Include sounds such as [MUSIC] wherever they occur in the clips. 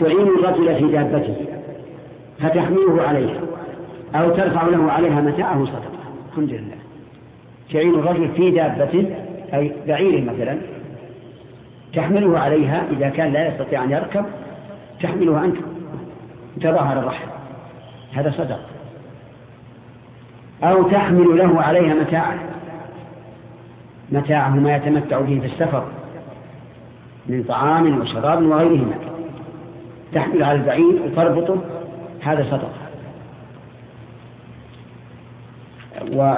تعين الرجل في دابته فتحمله عليها أو ترفع له عليها متاعه صدقة. الحمد لله. تعين الرجل في دابته أي بعيره مثلا تحمله عليها إذا كان لا يستطيع أن يركب تحمله أنت. تظهر الرحل هذا صدق أو تحمل له عليها متاعه. متاعه ما يتمتع به في السفر من طعام وشراب وغيرهما. تحمل على البعير وتربطه هذا صدق و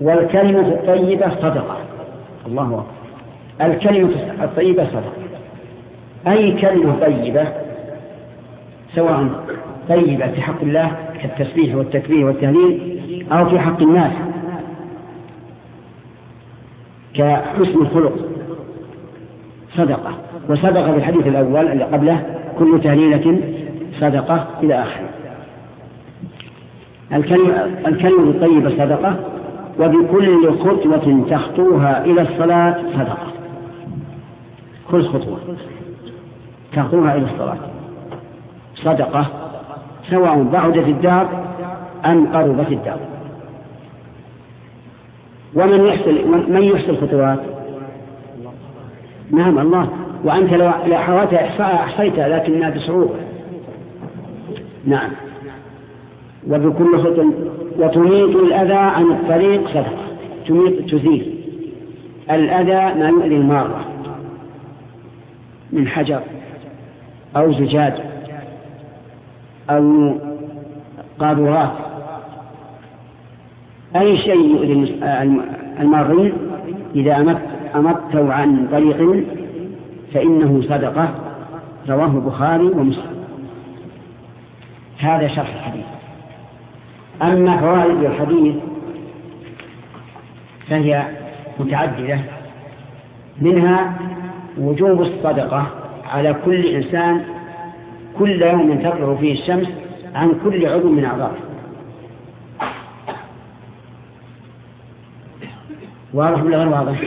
والكلمة الطيبة صدقة. الله أكبر. الكلمة الطيبة صدقة. أي كلمة طيبة؟ سواء طيبة في حق الله كالتسبيح والتكبير والتهليل أو في حق الناس. كحسن الخلق. صدقة. وصدقة في الحديث الأول اللي قبله كل تهليلة صدقة إلى آخره. الكلمة, الطيبة صدقة وبكل خطوة تخطوها إلى الصلاة صدقة. كل خطوة تخطوها إلى الصلاة. صدقة سواء بعدت الدار أم قربت الدار. ومن يحصل من يحصل الخطوات نعم الله. وأنت لو حاولت إحصاء أحصيتها لكنها بصعوبة نعم. وبكل خطوة وتميت الأذى عن الطريق صدقة. تميت تزيل الأذى ما يؤذي المارة. من حجر أو زجاج أو قاذورات أي شيء يؤذي المارين إذا أمته عن طريق فإنه صدقة. رواه البخاري ومسلم. هذا شرح الحديث. أما فوائد الحديث فهي متعددة. منها وجوب الصدقة على كل إنسان كل يوم تطلع فيه الشمس عن كل عضو من أعضائه. واضح ولا غير واضح؟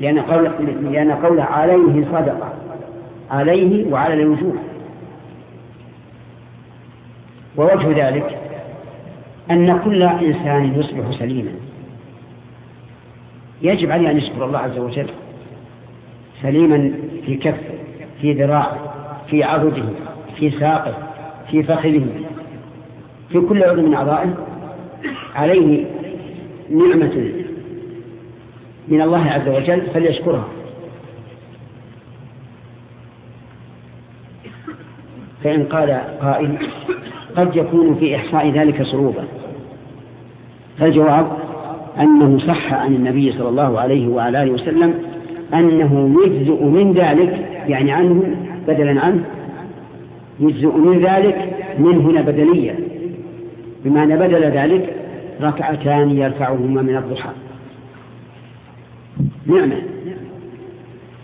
لأن قول لأن قوله عليه صدقة. عليه وعلى الوجوه. ووجه ذلك أن كل إنسان يصبح سليما. يجب عليه أن يشكر الله عز وجل سليما في كفه في ذراعه في عضده في ساقه في فخذه. في كل عضو من أعضائه عليه نعمة من الله عز وجل فليشكرها. فإن قال قائل قد يكون في إحصاء ذلك صعوبة. فالجواب أنه صح عن النبي صلى الله عليه وعلى آله وسلم أنه يجزئ من ذلك يعني عنه بدلا عنه يجزئ من ذلك من هنا بدنيا بمعنى بدل ذلك ركعتان يرفعهما من الضحى. نعمة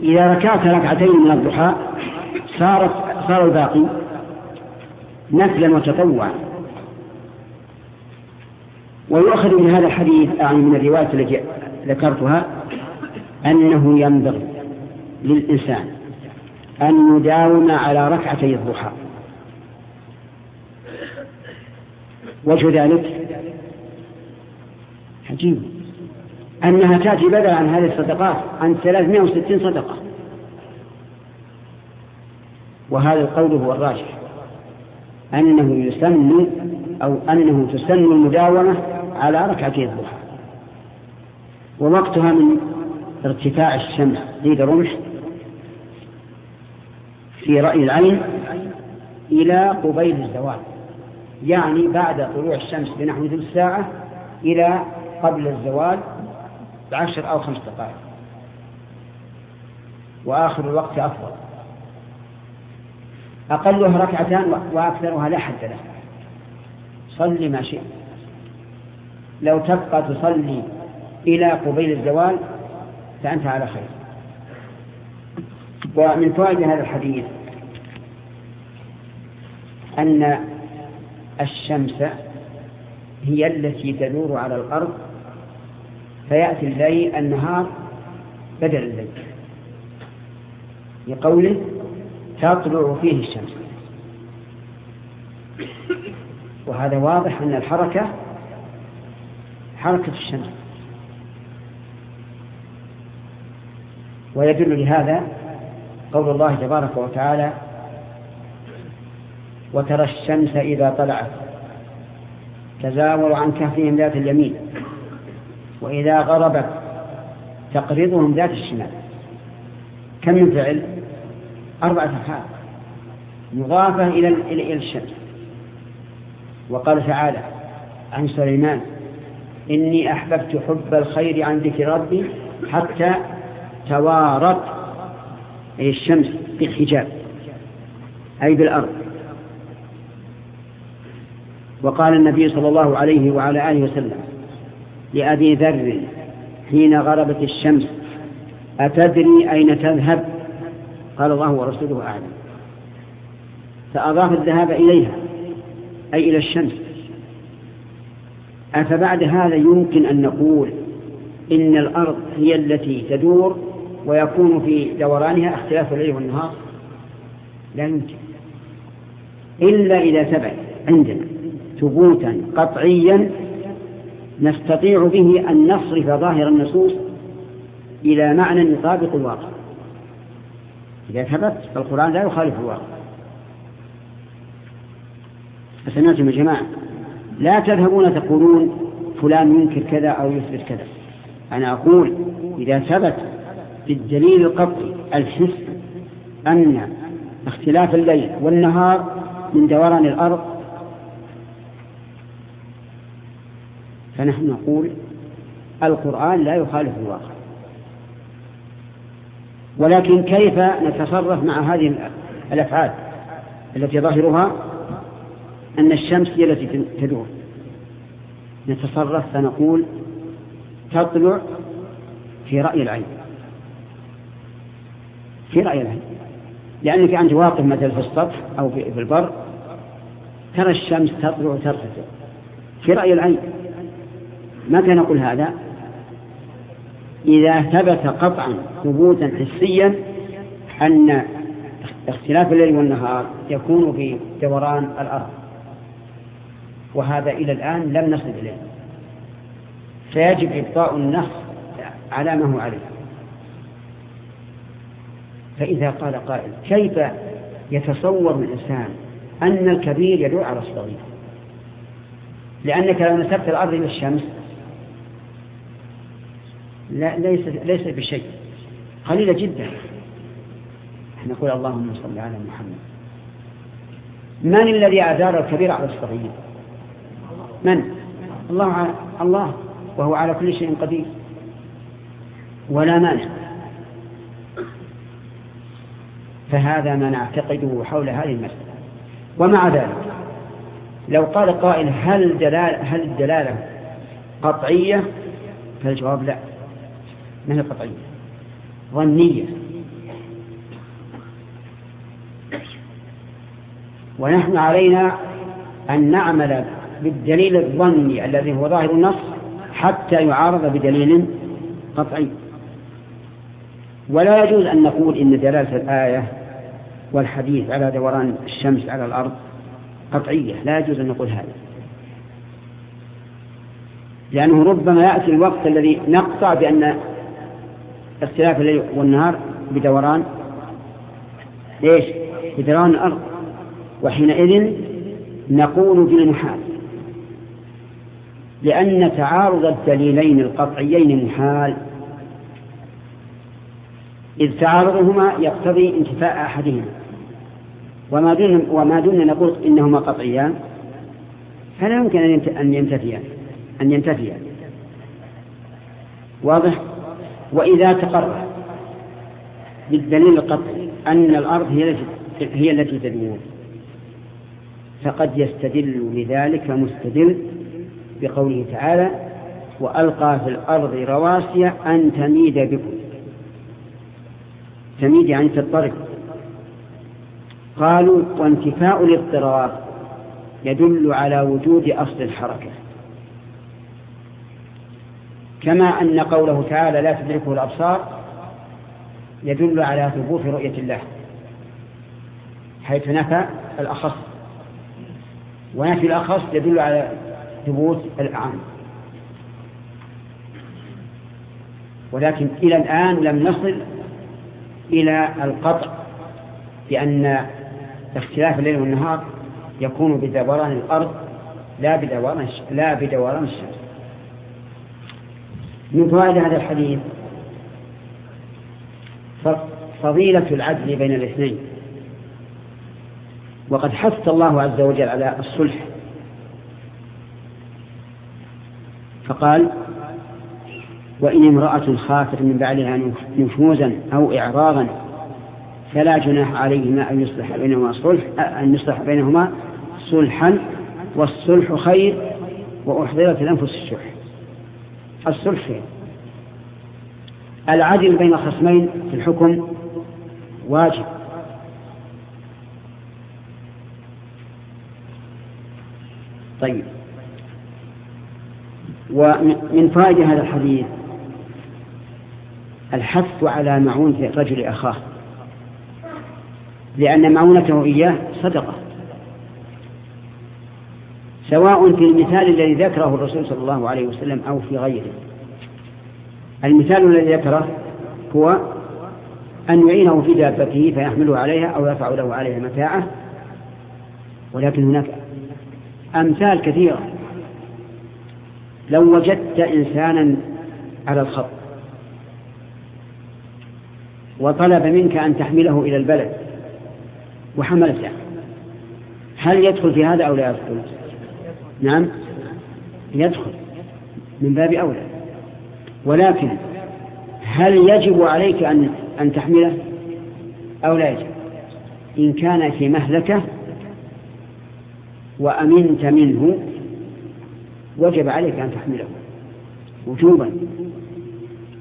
إذا ركعت ركعتين من الضحى صارت صار الباقي نفلا وتطوعا. ويؤخذ من هذا الحديث أعني من الرواية التي ذكرتها أنه ينبغي للإنسان أن يداوم على ركعتي الضحى. وجه ذلك عجيب. أنها تأتي بدل عن هذه الصدقات عن 360 صدقة. وهذا القول هو الراجح. أنه يسن أو أنه تسن المداومة على ركعتي الضحى. ووقتها من ارتفاع الشمس قيد رمح في رأي العين إلى قبيل الزوال. يعني بعد طلوع الشمس بنحو ثلث ساعة إلى قبل الزوال بعشر أو خمس دقائق. وآخر الوقت أفضل. أقلها ركعتان وأكثرها لا حد له. صل ما شئت. لو تبقى تصلي إلى قبيل الزوال فأنت على خير. ومن فوائد هذا الحديث أن الشمس هي التي تدور على الأرض فيأتي الليل النهار بدل الليل. لقوله تطلع فيه الشمس. وهذا واضح أن الحركة حركة الشمس. ويدل لهذا قول الله تبارك وتعالى وترى الشمس إذا طلعت تزاور عن كهفهم ذات اليمين. وإذا غربت تقرضهم ذات الشمال. كم من فعل؟ أربعة أفعال. مضافة إلى الشمس. وقال تعالى عن سليمان إني أحببت حب الخير عن ذكر ربي حتى توارت أي الشمس بالحجاب أي بالأرض. وقال النبي صلى الله عليه وعلى آله وسلم لأبي ذر حين غربت الشمس أتدري أين تذهب؟ قال الله ورسوله أعلم. فأضاف الذهاب إليها أي إلى الشمس. أفبعد هذا يمكن أن نقول إن الأرض هي التي تدور ويكون في دورانها اختلاف الليل والنهار؟ لا يمكن. إلا إذا ثبت عندنا ثبوتا قطعيا نستطيع به أن نصرف ظاهر النصوص إلى معنى يطابق الواقع. إذا ثبت فالقرآن لا يخالف الواقع. فسمعتم يا جماعة. لا تذهبون تقولون فلان ينكر كذا أو يثبت كذا. أنا أقول إذا ثبت بالدليل القطعي الحس أن اختلاف الليل والنهار من دوران الأرض فنحن نقول القرآن لا يخالف الواقع. ولكن كيف نتصرف مع هذه الأفعال التي ظاهرها؟ أن الشمس هي التي تدور. نتصرف فنقول تطلع في رأي العين. في رأي العين. لأنك أنت واقف مثلا في السطح أو في البر ترى الشمس تطلع وترتفع. في رأي العين. متى نقول هذا؟ إذا ثبت قطعا ثبوتا حسيا أن اختلاف الليل والنهار يكون في دوران الأرض. وهذا إلى الآن لم نصل إليه. فيجب إبقاء النص على ما هو عليه. فإذا قال قائل كيف يتصور الإنسان أن الكبير يدعو على الصغير؟ لأنك لو نسبت الأرض إلى الشمس لا ليس ليس بشيء. قليلة جدا. نقول اللهم صل على محمد. من الذي أدار الكبير على الصغير؟ من؟ الله الله وهو على كل شيء قدير. ولا مانع. فهذا ما نعتقده حول هذه المسألة. ومع ذلك لو قال قائل هل دلالة هل الدلالة قطعية؟ فالجواب لا. ما هي قطعية ظنية ونحن علينا أن نعمل بالدليل الظني الذي هو ظاهر النص حتى يعارض بدليل قطعي. ولا يجوز أن نقول إن دلالة الآية والحديث على دوران الشمس على الأرض قطعية. لا يجوز أن نقول هذا. لأنه ربما يأتي الوقت الذي نقطع بأن اختلاف الليل والنهار بدوران ليش بدوران الأرض. وحينئذ نقول بالمحال لأن تعارض الدليلين القطعيين محال إذ تعارضهما يقتضي انتفاء أحدهما. وما دون وما دون نقول إنهما قطعيان فلا يمكن أن ينتفيان أن ينتفيان. واضح؟ وإذا تقرر بالدليل القطعي أن الأرض هي التي هي التي فقد يستدل لذلك مستدل بقوله تعالى وألقى في الأرض رواسي أن تميد بكم. تميد يعني تضطرب. قالوا وانتفاء الاضطراب يدل على وجود أصل الحركة. كما أن قوله تعالى لا تدركه الأبصار يدل على ثبوت رؤية الله حيث نفى الأخص. ونفي الأخص يدل على ثبوت الأعم. ولكن إلى الآن لم نصل إلى القطع بأن اختلاف الليل والنهار يكون بدوران الأرض لا بدوران لا بدوران الشمس. من فوائد هذا الحديث فضيلة العدل بين الاثنين. وقد حث الله عز وجل على الصلح. فقال وإن امرأة خافت من بعدها نشوزا أو إعراضا فلا جناح عليهما أن يصلح بينهما صلح أن يصلح بينهما صلحا والصلح خير وأحضرت الأنفس الشح الصلح. العدل بين خصمين في الحكم واجب. طيب. ومن فائدة هذا الحديث الحث على معونة الرجل أخاه. لأن معونته إياه صدقة. سواء في المثال الذي ذكره الرسول صلى الله عليه وسلم أو في غيره. المثال الذي ذكره هو أن يعينه في دابته فيحمله عليها أو يرفع له عليها متاعه ولكن هناك أمثال كثيرة. لو وجدت إنسانا على الخط وطلب منك أن تحمله إلى البلد وحملته هل يدخل في هذا أو لا يدخل؟ نعم. يدخل من باب أولى. ولكن هل يجب عليك أن أن تحمله أو لا يجب؟ إن كان في مهلكة وأمنت منه وجب عليك أن تحمله وجوبا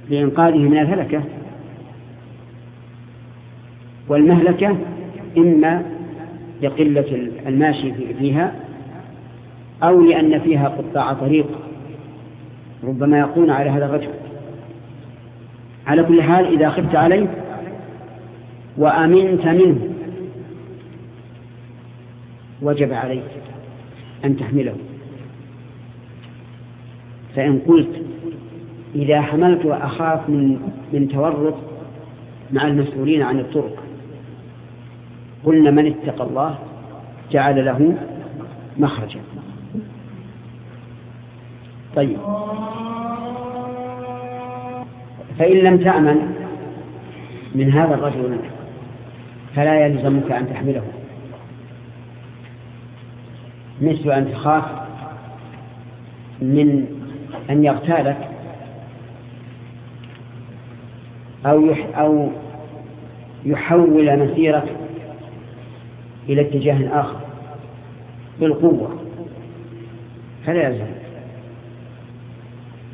لإنقاذه من الهلكة. والمهلكة إما لقلة الماشي فيها أو لأن فيها قطاع طريق. ربما يقون على هذا الرجل. على كل حال إذا خفت عليه وأمنت منه وجب عليك أن تحمله. فإن قلت إذا حملت وأخاف من من تورط مع المسؤولين عن الطرق قلنا من اتقى الله جعل له مخرجا. طيب. فإن لم تأمن من هذا الرجل فلا يلزمك أن تحمله. مثل أن تخاف من أن يغتالك أو أو يحول مسيرك إلى اتجاه آخر بالقوة. فلا يلزم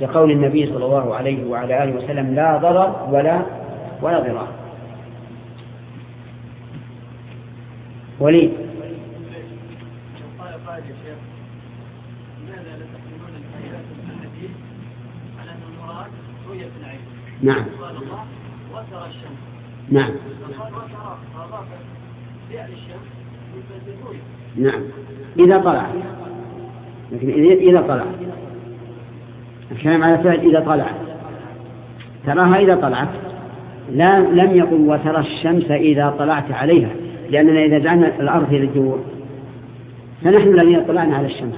لقول النبي صلى الله عليه وعلى آله وسلم لا ضرر ولا ولا ضرار. وليد. نعم. نعم. نعم. إذا طلع. لكن إذا طلع. الكلام على فعل إذا طلع تراها إذا طلعت. لا لم يقل وترى الشمس إذا طلعت عليها لأننا إذا جعلنا الأرض هي الجوع فنحن الذين طلعنا على الشمس.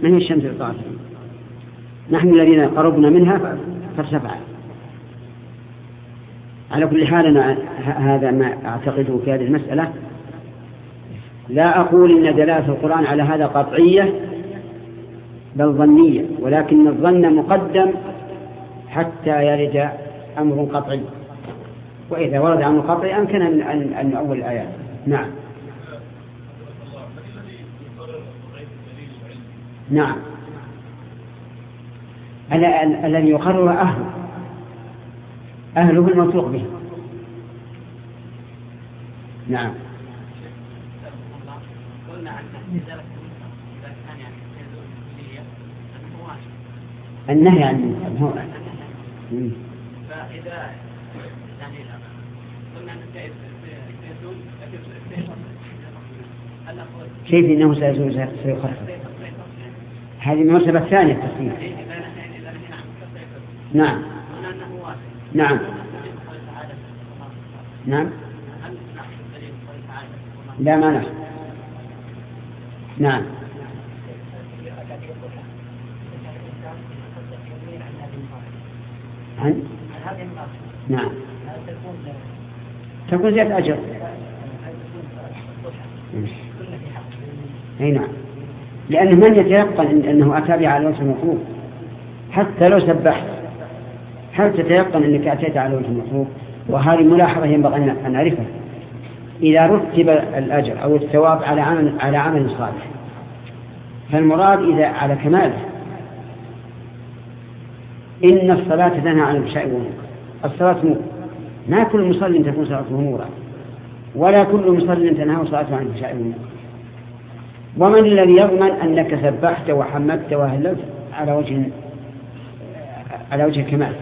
من هي الشمس اللي طلعت؟ نحن الذين قربنا منها فارتفعت. على كل حال أنا هذا ما أعتقده في هذه المسألة. لا أقول إن دلالة القرآن على هذا قطعية. بل ظنية ولكن الظن مقدم حتى يرد أمر قطعي. وإذا ورد أمر قطعي أمكن أن نؤول الآيات. نعم. نعم. الذي يقرر أهله. أهله المنطوق به. نعم. النهي عن المنكر هو فإذا يعني قلنا أن كيف إنه سيخفف هذه المرتبة الثانية التخفيف. نعم. نعم. نعم. لا ما نعم نعم. نعم. تكون زيادة أجر. أي نعم. لأنه من يتيقن أنه أتى بها على وجه المطلوب؟ حتى لو سبحت. هل تتيقن أنك أتيت على وجه المطلوب؟ وهذه ملاحظة ينبغي أن نعرفها. إذا رتب الأجر أو الثواب على عمل على عمل صالح فالمراد إذا على كماله. إن الصلاة تنهى عن الفحشاء والمنكر الصلاة نور. ما كل مصل تكون صلاته نورا. ولا كل مصل تنهى صلاته عن الفحشاء والمنكر ومن الذي يضمن أنك سبحت وحمدت وهللت على وجه على وجه الكمال؟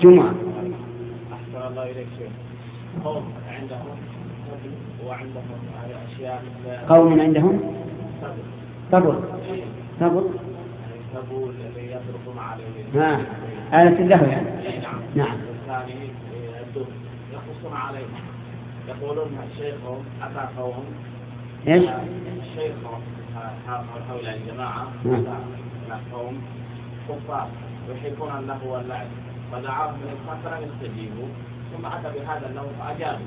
جمعة. أحسن الله إليك شيء قوم عندهم وعندهم أشياء قوم عندهم؟ صبر. صبر. صبر. نعم آلة اللهو يعني نعم نعم يقصون عليه يقولون شيخهم أتى قوم إيش؟ شيخهم حول الجماعة نعم. أتى قوم كفار يحبون اللهو واللعب فدعاهم فلم يستجيبوا ثم أتى بهذا اللون فأجابوا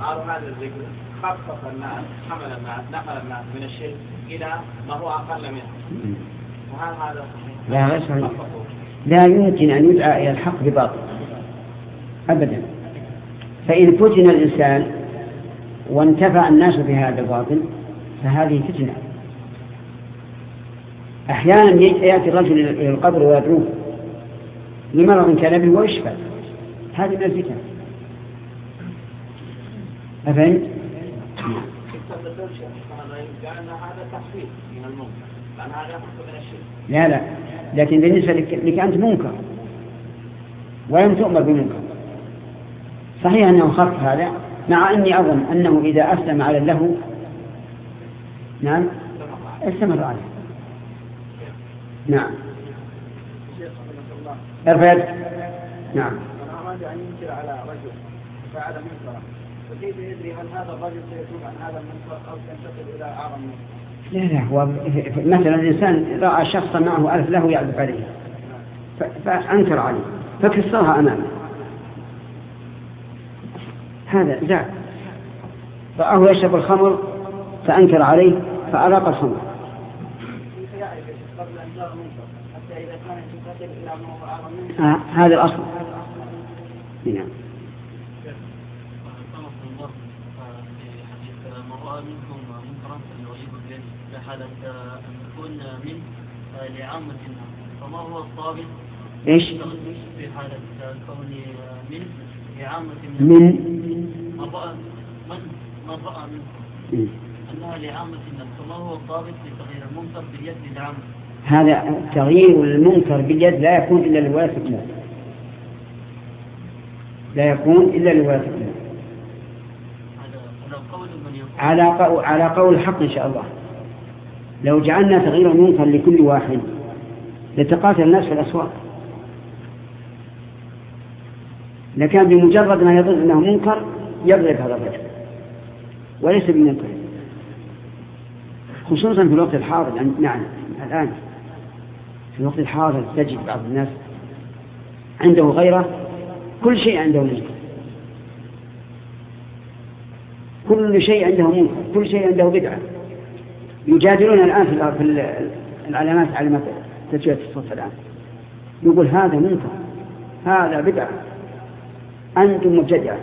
قالوا هذا الذكر خفف الناس حمل الناس نقل الناس من الشرك إلى ما هو أقل منه وهل هذا صحيح؟ لا غير صحيح لا يمكن أن يدعى إلى الحق بباطل. أبدا. فإن فتن الإنسان وانتفع الناس بهذا الباطل فهذه فتنة. أحيانا يأتي الرجل إلى القبر ويدعوه. لمرض كان به ويشفى. هذه من الفتن. أفهمت؟ لا لا. لكن بالنسبة لك أنت منكر. ولم تؤمر بمنكر. صحيح أنه خف هذا مع أني أظن أنه إذا أسلم على اللهو نعم استمر عليه. نعم. ارفد نعم. أنا أراد أن ينكر على رجل فعل منكرا فكيف يدري هل هذا الرجل سيتوب عن هذا المنكر أو سينتقل إلى أعظم منكر؟ لا لا هو مثلا الإنسان رأى شخصا معه ألف له يعزف عليه فأنكر عليه فكسرها أمامه. هذا زعل رآه يشرب الخمر فأنكر عليه فأراق الخمر. آه هذا الأصل. نعم منكم منكرا حالة أن تكون من لعامة الناس فما هو الضابط إيش؟ في حالة كون من لعامة الناس. من؟ من؟ رأى من من؟ رأى منكم أنها لعامة الناس. فما هو الضابط لتغيير المنكر باليد لعامة هذا تغيير المنكر باليد لا يكون إلا لولاة الأمور لا يكون إلا لولاة الأمور على قول على قول الحق إن شاء الله. لو جعلنا تغيير المنكر لكل واحد لتقاتل الناس في الأسواق. لكان بمجرد ما يظن أنه منكر يضرب هذا الرجل وليس بمنكر. خصوصا في الوقت الحاضر نعم الآن في الوقت الحاضر تجد بعض الناس عنده غيرة كل شيء عنده منكر كل شيء عنده منكر كل شيء عنده بدعة. يجادلون الآن في العلامات علامات تسوية الصوت الآن. يقول هذا منكر هذا بدعة. أنتم مبتدعة.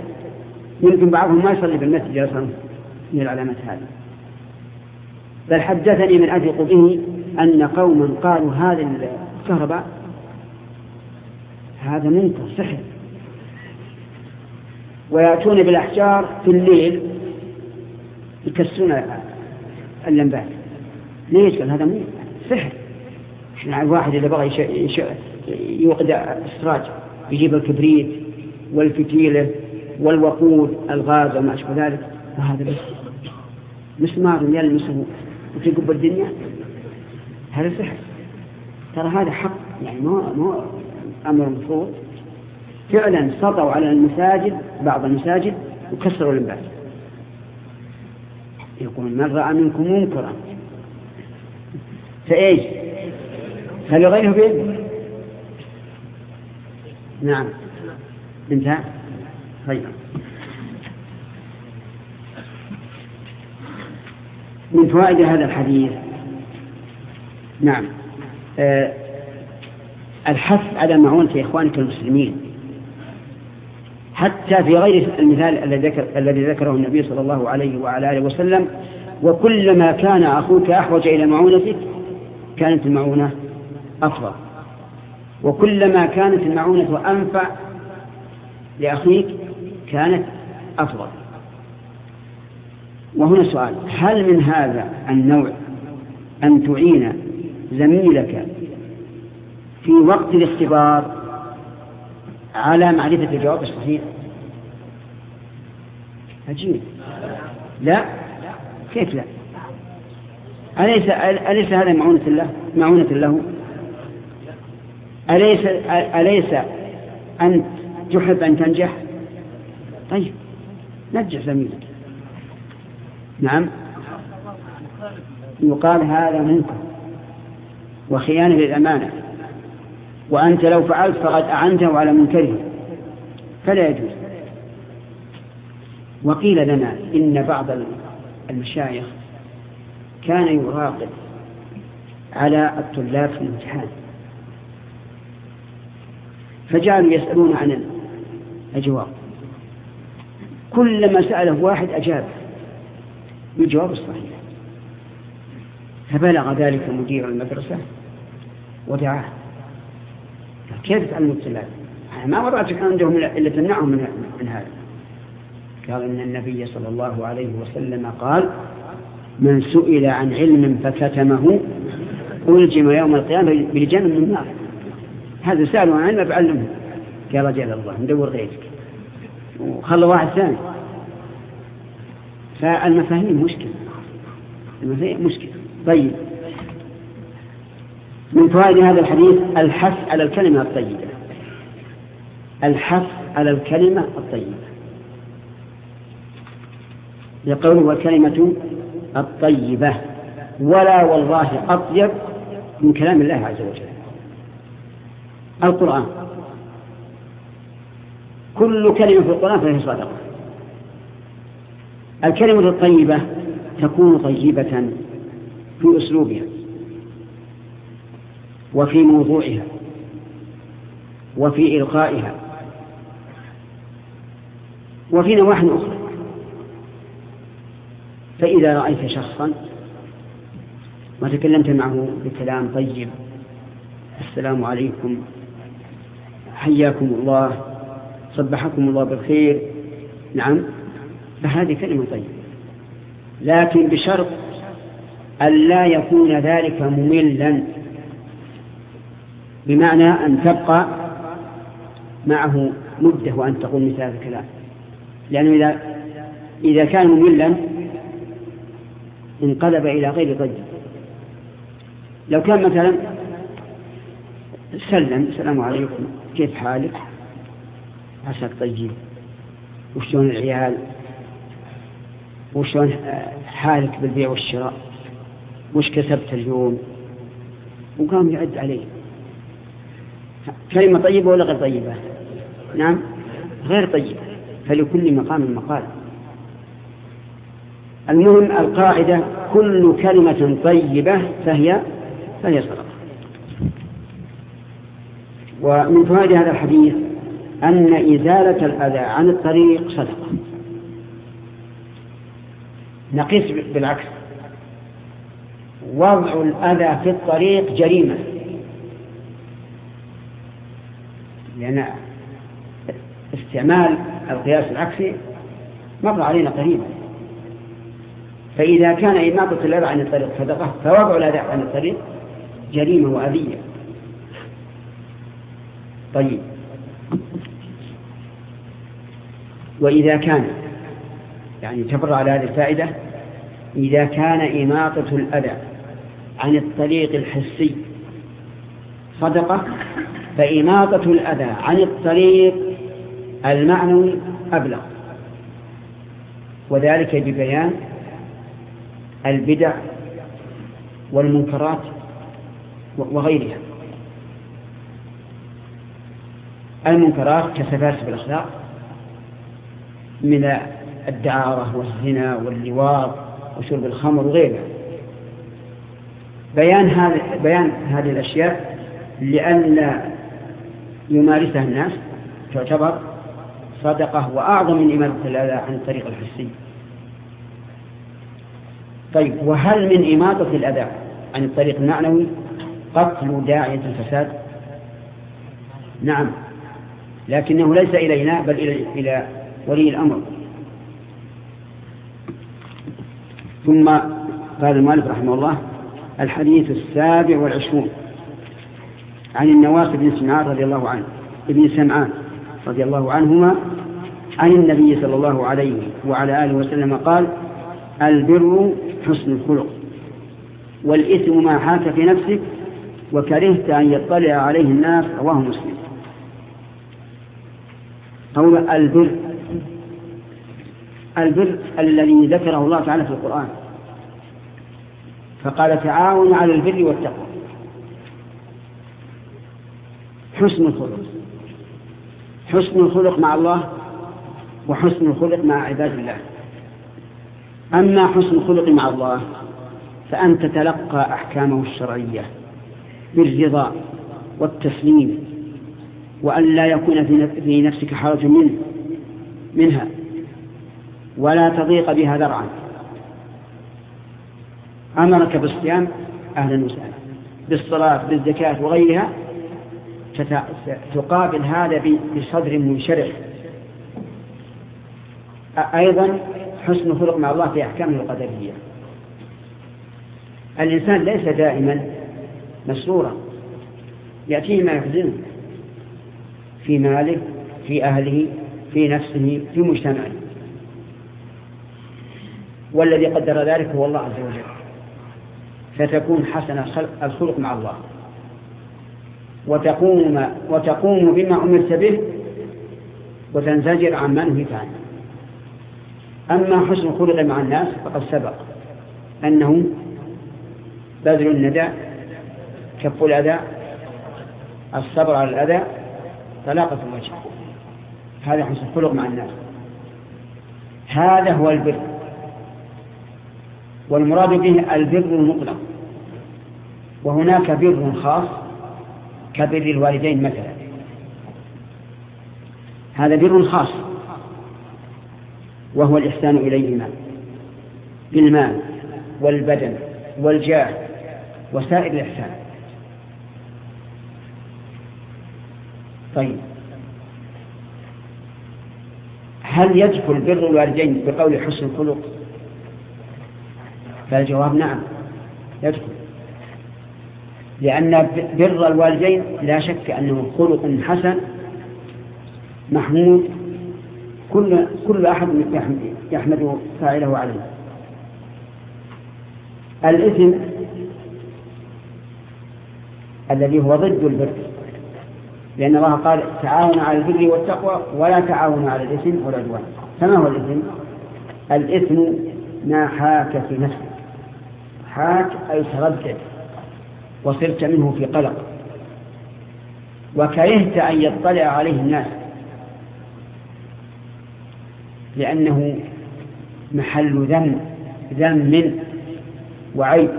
يمكن بعضهم ما يصلي بالمسجد أصلا من العلامات هذه. بل حدثني من أثق به أن قوما قالوا هذا الكهرباء هذا منكر سحر ويأتون بالأحجار في الليل يكسرون اللمبات. ليش قال هذا مو سحر إحنا الواحد إذا بغى يوقد السراج يجيب الكبريت والفتيلة والوقود الغاز وما أشبه ذلك. وهذا بس مسمار يلمسه وفي قب الدنيا. هذا سحر ترى هذا حق يعني مو مو أمر مفروض. فعلا سطوا على المساجد بعض المساجد وكسروا الانباس يقول من رأى منكم منكرا. فإيش؟ فلغيره بإذنه. نعم. انتهى؟ طيب. من فوائد هذا الحديث؟ نعم. أه الحث على معونة إخوانك المسلمين. حتى في غير المثال الذي ذكر الذي ذكره النبي صلى الله عليه وعلى آله وسلم وكلما كان أخوك أحوج إلى معونتك كانت المعونة أفضل. وكلما كانت المعونة أنفع لأخيك كانت أفضل. وهنا سؤال هل من هذا النوع أن تعين زميلك في وقت الاختبار على معرفة الجواب الصحيح؟ عجيب. لا؟ كيف لا؟ أليس, أليس هذا معونة الله؟ معونة له؟ أليس, أليس أنت تحب أن تنجح؟ طيب نجح زميلك نعم. يقال هذا منكم وخيانة للأمانة. وأنت لو فعلت فقد أعنته على منكره. فلا يجوز. وقيل لنا إن بعض المشايخ كان يراقب على الطلاب في الامتحان. فجعلوا يسألون عن الجواب كلما سأله واحد أجاب بالجواب الصحيح. فبلغ ذلك مدير المدرسة ودعاه. كيف تعلم الطلاب؟ ما وضعت عندهم إلا تمنعهم من, من هذا. قال إن النبي صلى الله عليه وسلم قال من سئل عن علم فكتمه ألجم يوم القيامة بلجام من النار. هذا سألوا عن علم فعلمه. قال رجال الله ندور غيرك. وخلوا واحد ثاني. فالمفاهيم مشكلة. المفاهيم مشكلة. طيب. من فوائد هذا الحديث الحث على الكلمة الطيبة. الحث على الكلمة الطيبة. يقول والكلمة الطيبة. ولا والله أطيب من كلام الله عز وجل. القرآن. كل كلمة في القرآن فهي صادقة. الكلمة الطيبة تكون طيبة في أسلوبها وفي موضوعها وفي إلقائها وفي نواح أخرى. فإذا رأيت شخصا وتكلمت معه بكلام طيب السلام عليكم حياكم الله صبحكم الله بالخير نعم فهذه كلمة طيبة. لكن بشرط أن لا يكون ذلك مملا بمعنى أن تبقى معه مدة وأن تقول مثل هذا الكلام. لأنه إذا إذا كان مملا انقلب إلى غير ضج لو كان مثلا سلم السلام عليكم كيف حالك؟ عساك طيب. وشلون العيال؟ وشلون حالك بالبيع والشراء؟ وش كسبت اليوم؟ وقام يعد عليه. كلمة طيبة ولا غير طيبة؟ نعم غير طيبة. فلكل مقام مقال. المهم القاعدة كل كلمة طيبة فهي فهي صدقة. ومن فوائد هذا الحديث أن إزالة الأذى عن الطريق صدقة. نقيس بالعكس. وضع الأذى في الطريق جريمة. لأن استعمال القياس العكسي مر علينا قريبا. فإذا كان إماطة الأذى عن الطريق صدقة. فوضع الأذى عن الطريق جريمة وأذية. طيب. وإذا كان يعني تفرع على هذه الفائدة إذا كان إماطة الأذى عن الطريق الحسي صدقة فإماطة الأذى عن الطريق المعنوي أبلغ. وذلك ببيان البدع والمنكرات وغيرها. المنكرات كسفاسف الأخلاق من الدعارة والزنا واللواط وشرب الخمر وغيرها. بيان هذه بيان هذه الأشياء لأن يمارسها الناس تعتبر صدقة وأعظم من إماتة الأذى عن الطريق الحسي. طيب وهل من إماطة الأذى عن الطريق المعنوي قتل داعية الفساد؟ نعم لكنه ليس إلينا بل إلى ولي الأمر. ثم قال المؤلف رحمه الله الحديث السابع والعشرون عن النواس بن سمعان رضي الله عنه ابن سمعان رضي الله عنهما عن النبي صلى الله عليه وعلى آله وسلم قال البر حسن الخلق. والإثم ما حاك في نفسك وكرهت أن يطلع عليه الناس رواه مسلم. أو البر البر الذي ذكره الله تعالى في القرآن. فقال تعاون على البر والتقوى. حسن الخلق. حسن الخلق مع الله وحسن الخلق مع عباد الله. أما حسن الخلق مع الله فأن تتلقى أحكامه الشرعية بالرضا والتسليم وأن لا يكون في نفسك حرج منه منها ولا تضيق بها ذرعا. أمرك بالصيام أهلا وسهلا بالصلاة بالزكاة وغيرها تقابل هذا بصدر منشرح أيضا حسن الخلق مع الله في أحكامه القدرية. الإنسان ليس دائما مسرورا. يأتيه ما يحزنه في ماله في أهله في نفسه في مجتمعه. والذي قدر ذلك هو الله عز وجل. فتكون حسن الخلق مع الله. وتقوم, وتقوم بما أمرت به وتنزجر عن ما نهيت عنه أما حسن الخلق مع الناس فقد سبق أنه بذل الندى كف الأذى الصبر على الأذى طلاقة الوجه. هذا حسن الخلق مع الناس. هذا هو البر. والمراد به البر المطلق. وهناك بر خاص كبر الوالدين مثلا. هذا بر خاص. وهو الإحسان إليهما بالمال والبدن والجاه وسائر الإحسان. طيب. هل يدخل بر الوالدين بقول حسن الخلق؟ فالجواب نعم يدخل لأن بر الوالدين لا شك أنه خلق حسن محمود كل كل أحد يحمد فاعله عليه. الإثم الذي هو ضد البر. لأن الله قال تعاون على البر والتقوى ولا تعاون على الإثم والعدوان. فما هو الإثم؟ الإثم ما حاك في نفسك. حاك أي تردد وصرت منه في قلق. وكرهت أن يطلع عليه الناس. لأنه محل ذم ذم وعيب.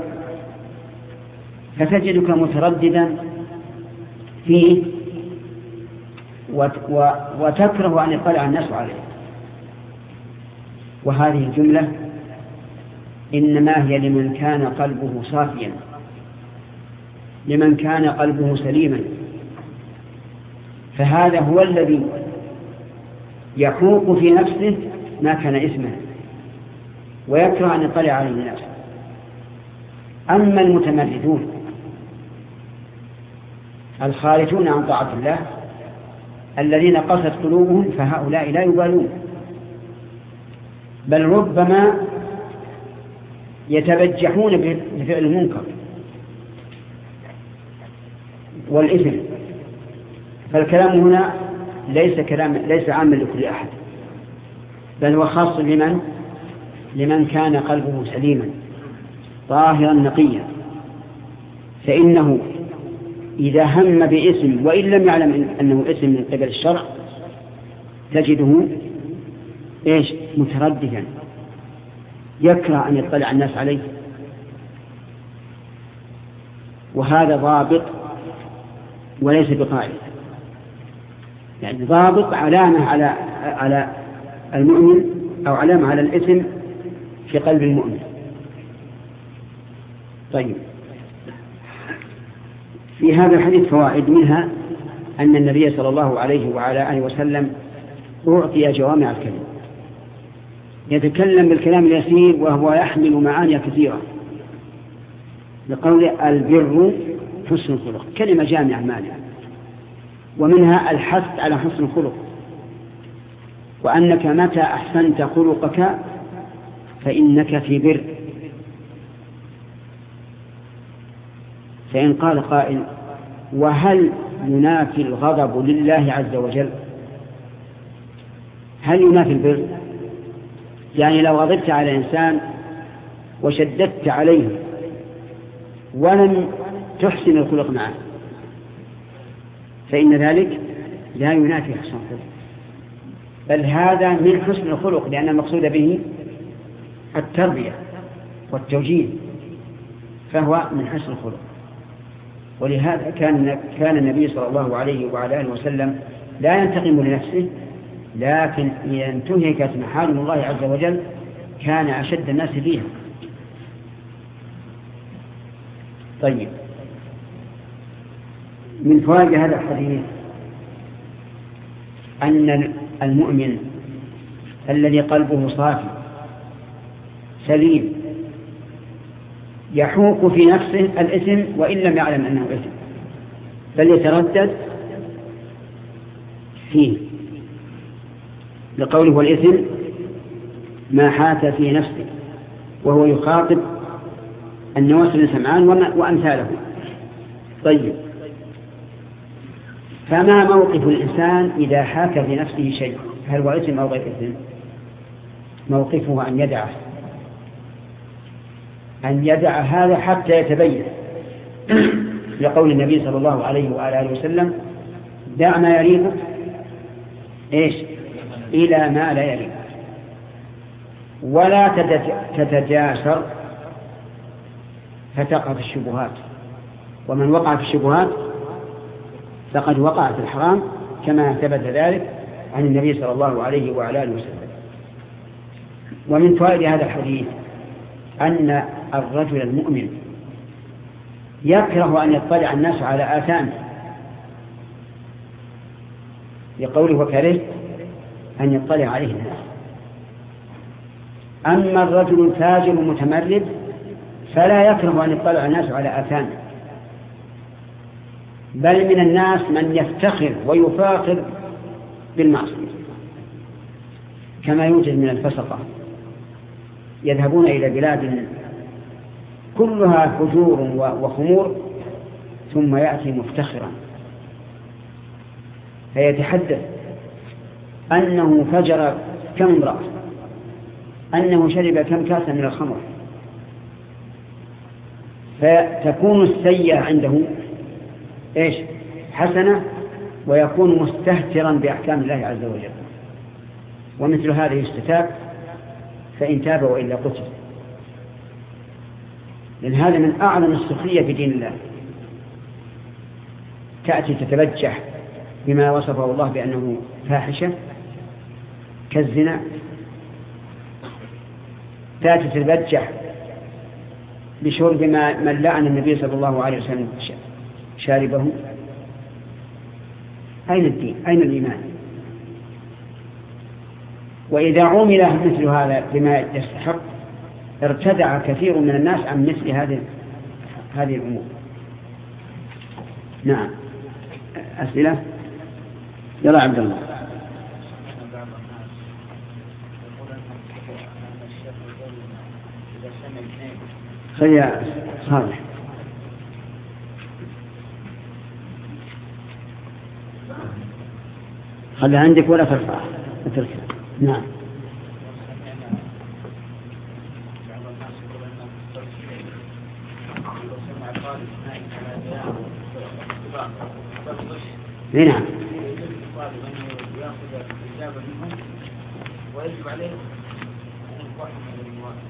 فتجدك مترددا فيه وتكره أن يطلع الناس عليه. وهذه الجملة إنما هي لمن كان قلبه صافيا لمن كان قلبه سليما. فهذا هو الذي يحوق في نفسه ما كان اسمه ويكره أن يطلع عليه الناس. أما المتمردون الخارجون عن طاعة الله الذين قست قلوبهم فهؤلاء لا يبالون. بل ربما يتبجحون بفعل المنكر والإثم. فالكلام هنا ليس كلام ليس عاما لكل أحد. بل هو خاص لمن لمن كان قلبه سليما طاهرا نقيا. فإنه إذا هم باسم وإن لم يعلم أنه اسم من قبل الشرع تجده إيش؟ مترددا. يكره أن يطلع الناس عليه. وهذا ضابط وليس بقائد يعني ضابط علامة على على المؤمن أو علامة على الاسم في قلب المؤمن. طيب. في هذا الحديث فوائد منها أن النبي صلى الله عليه وعلى آله وسلم أعطي جوامع الكلم. يتكلم بالكلام اليسير وهو يحمل معاني كثيرة. لقول البر حسن الخلق. كلمة جامعة مانعة ومنها الحث على حسن الخلق. وأنك متى أحسنت خلقك فإنك في بر. فإن قال قائل وهل ينافي الغضب لله عز وجل؟ هل ينافي البر؟ يعني لو غضبت على إنسان وشددت عليه ولم تحسن الخلق معه فإن ذلك لا ينافي حسن الخلق بل هذا من حسن الخلق لأن المقصود به التربية والتوجيه فهو من حسن الخلق. ولهذا كان كان النبي صلى الله عليه وعلى آله وسلم لا ينتقم لنفسه لكن إذا انتهكت محارم الله عز وجل كان أشد الناس فيها. طيب. من فوائد هذا الحديث أن المؤمن الذي قلبه صافي سليم يحوك في نفسه الإثم وإن لم يعلم أنه إثم بل يتردد فيه. لقوله والإثم ما حاك في نفسه وهو يخاطب النواس بن سمعان وأمثاله. طيب. فما موقف الإنسان إذا حاك في نفسه شيء؟ هل هو إثم أو غير إثم موقفه أن يدعه أن يدع هذا حتى يتبين. لقول النبي صلى الله عليه وآله وسلم دع ما يريبك إيش؟ إلى ما لا يريبك ولا تتجاسر. فتقع في الشبهات. ومن وقع في الشبهات فقد وقع في الحرام كما ثبت ذلك عن النبي صلى الله عليه وعلى آله وسلم. ومن فوائد هذا الحديث أن الرجل المؤمن يكره أن يطلع الناس على آثامه. لقوله وكرهت أن يطلع عليه الناس. أما الرجل الفاجر المتمرد فلا يكره أن يطلع الناس على آثامه. بل من الناس من يفتخر ويفاخر بالمعصية. كما يوجد من الفسقة يذهبون إلى بلاد كلها فجور وخمور ثم يأتي مفتخرا. فيتحدث أنه فجر كم امرأة؟ أنه شرب كم كاسا من الخمر؟ فتكون السيئة عنده إيش؟ حسنة ويكون مستهترا بأحكام الله عز وجل. ومثل هذا يستتاب فإن تاب وإلا قتل لأن هذا من أعظم السخرية في دين الله. تأتي تتبجح بما وصفه الله بأنه فاحشة كالزنا. تأتي تتبجح بشرب ما من لعن النبي صلى الله عليه وسلم. شاربه؟ أين الدين؟ أين الإيمان؟ وإذا عمل مثل هذا بما يستحق ارتدع كثير من الناس عن مثل هذه هذه الأمور. نعم. أسئلة؟ يلا عبد الله. خلي صالح. خلي عندك ولا ترفع؟ اتركها نعم. نعم.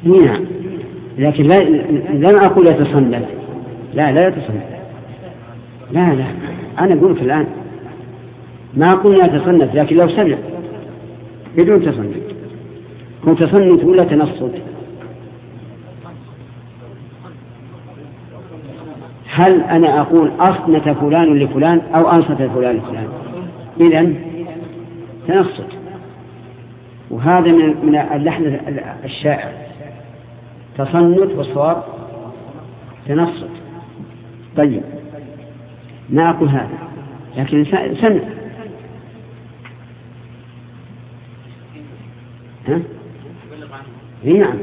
نعم. لكن لا لم أقول يتصنف لا لا يتصنف لا لا. أنا أقول لك الآن ما قلنا يتصنف لكن لو سمع بدون تصنف. هو تصنف ولا تنصت؟ هل أنا أقول أصنت فلان لفلان أو أنصت فلان لفلان؟ إذن تنصت. وهذا من من اللحن الشائع. تصنت والصواب تنصت. طيب ما أقول هذا؟ لكن سمع ها؟ نعم.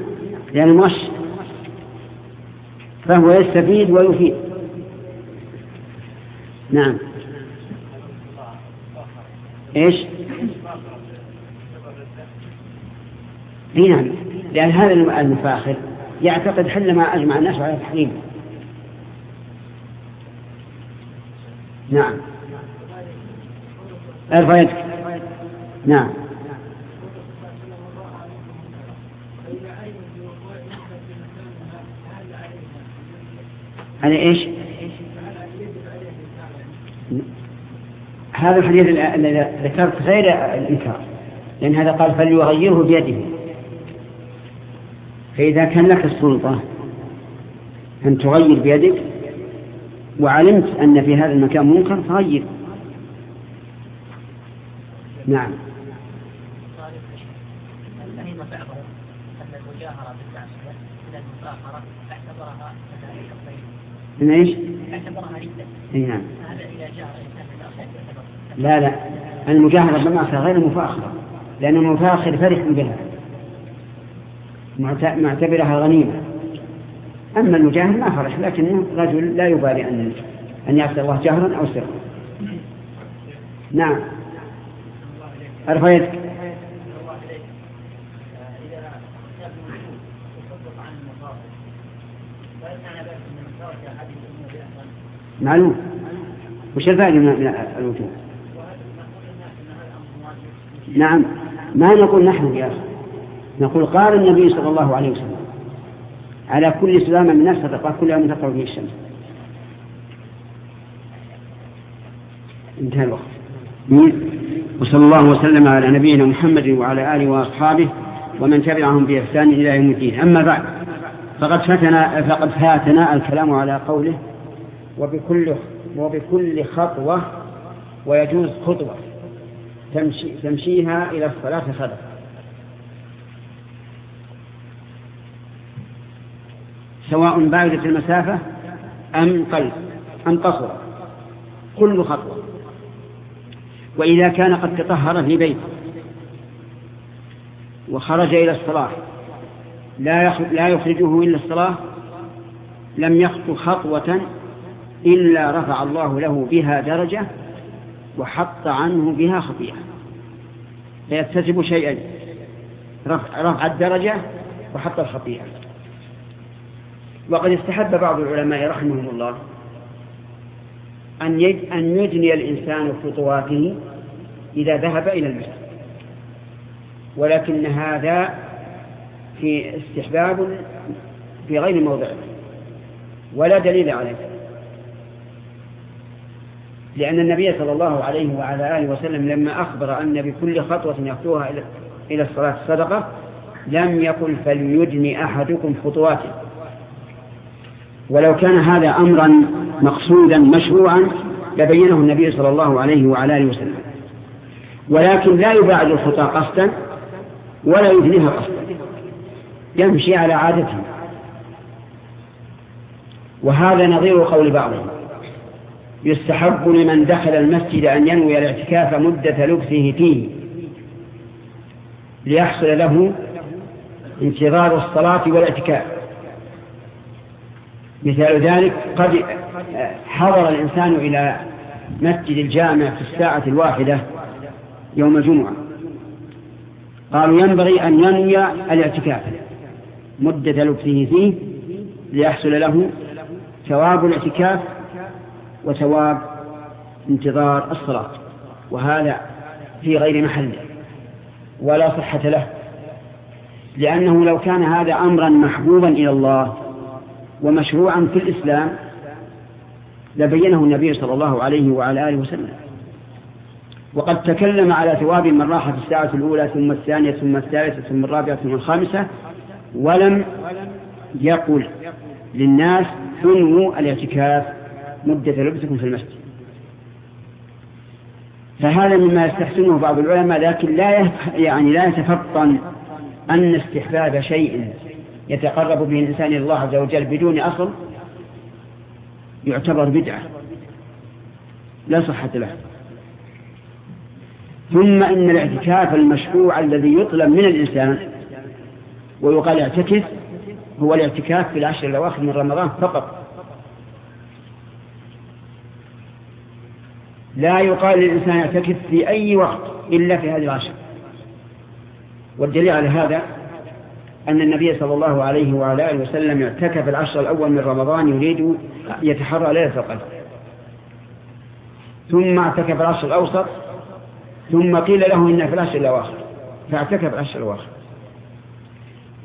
لأنه مؤشر فهو يستفيد ويفيد. نعم. إيش؟ إي نعم. لأن هذا المفاخر يعتقد حل ما أجمع الناس على تحريمه نعم. ارفع يدك نعم. هذا إيش؟ هذا الحديث الذي ذكرت غير الإنكار لأن هذا قال فليغيره بيده فإذا كان لك السلطة أن تغير بيدك وعلمت أن في هذا المكان منكر فغير نعم من إيش؟ اعتبرها ردة. نعم. هذا إذا جاء لا لا. المجاهرة بالمعصية غير المفاخرة لأن المفاخر فرح بها. معتبرها غنيمة. أما المجاهر ما فرح لكنه رجل لا يبالي أن أن يعصي الله جهرا أو سرا نعم. ارفع يدك معلوم. وش الفائدة من الوجوب نعم. ما نقول نحن يا أخي؟ نقول قال النبي صلى الله عليه وسلم على كل سلامة من صدقة كل يوم تطلع فيه الشمس. انتهى الوقت. وصلى الله وسلم على نبينا محمد وعلى آله وأصحابه ومن تبعهم بإحسان إلى يوم الدين. أما بعد فقد فاتنا فقد فاتنا الكلام على قوله وبكل وبكل خطوة ويجوز خطوة تمشي تمشيها إلى الصلاة صدقة سواء بعدت المسافة أم قل أم قصر كل خطوة. وإذا كان قد تطهر في بيته وخرج إلى الصلاة لا يخرجه إلا الصلاة لم يخطو خطوة إلا رفع الله له بها درجة وحط عنه بها خطيئة. فيكتسب شيئين رفع, الدرجة وحط الخطيئة. وقد استحب بعض العلماء رحمهم الله أن يجني الإنسان خطواته إذا ذهب إلى المسجد. ولكن هذا في استحباب في غير موضعه. ولا دليل عليه. لأن النبي صلى الله عليه وعلى آله وسلم لما أخبر أن بكل خطوة يخطوها إلى الصلاة صدقة لم يقل فليجني أحدكم خطواته. ولو كان هذا أمرا مقصودا مشروعا لبينه النبي صلى الله عليه وعلى آله وسلم. ولكن لا يباعد الخطى قصدا ولا يجنيها قصدا. يمشي على عادته. وهذا نظير قول بعضهم. يستحب لمن دخل المسجد أن ينوي الاعتكاف مدة لبثه فيه ليحصل له انتظار الصلاة والاعتكاف. مثال ذلك قد حضر الإنسان إلى مسجد الجامع في الساعة الواحدة يوم الجمعة. قالوا ينبغي أن ينوي الاعتكاف مدة لبثه فيه ليحصل له ثواب الاعتكاف وثواب انتظار الصلاة وهذا في غير محله ولا صحة له لأنه لو كان هذا أمرا محبوبا إلى الله ومشروعا في الإسلام لبينه النبي صلى الله عليه وعلى آله وسلم. وقد تكلم على ثواب من راح في الساعة الأولى ثم الثانية ثم الثالثة ثم الرابعة ثم الخامسة ولم يقل للناس انووا الاعتكاف. مدة لبسكم في المسجد. فهذا مما يستحسنه بعض العلماء لكن لا يعني لا يتفطن أن استحباب شيء يتقرب به الإنسان إلى الله عز وجل بدون أصل يعتبر بدعة. لا صحة له. ثم إن الاعتكاف المشروع الذي يطلب من الإنسان ويقال اعتكف هو الاعتكاف في العشر الأواخر من رمضان فقط. لا يقال للإنسان يعتكف في أي وقت إلا في هذه العشر. والدليل على هذا أن النبي صلى الله عليه وعلى آله وسلم اعتكف العشر الأول من رمضان يريد يتحرى ليلة القدر. ثم اعتكف العشر الأوسط ثم قيل له إن في العشر الأواخر. فاعتكف العشر الأواخر.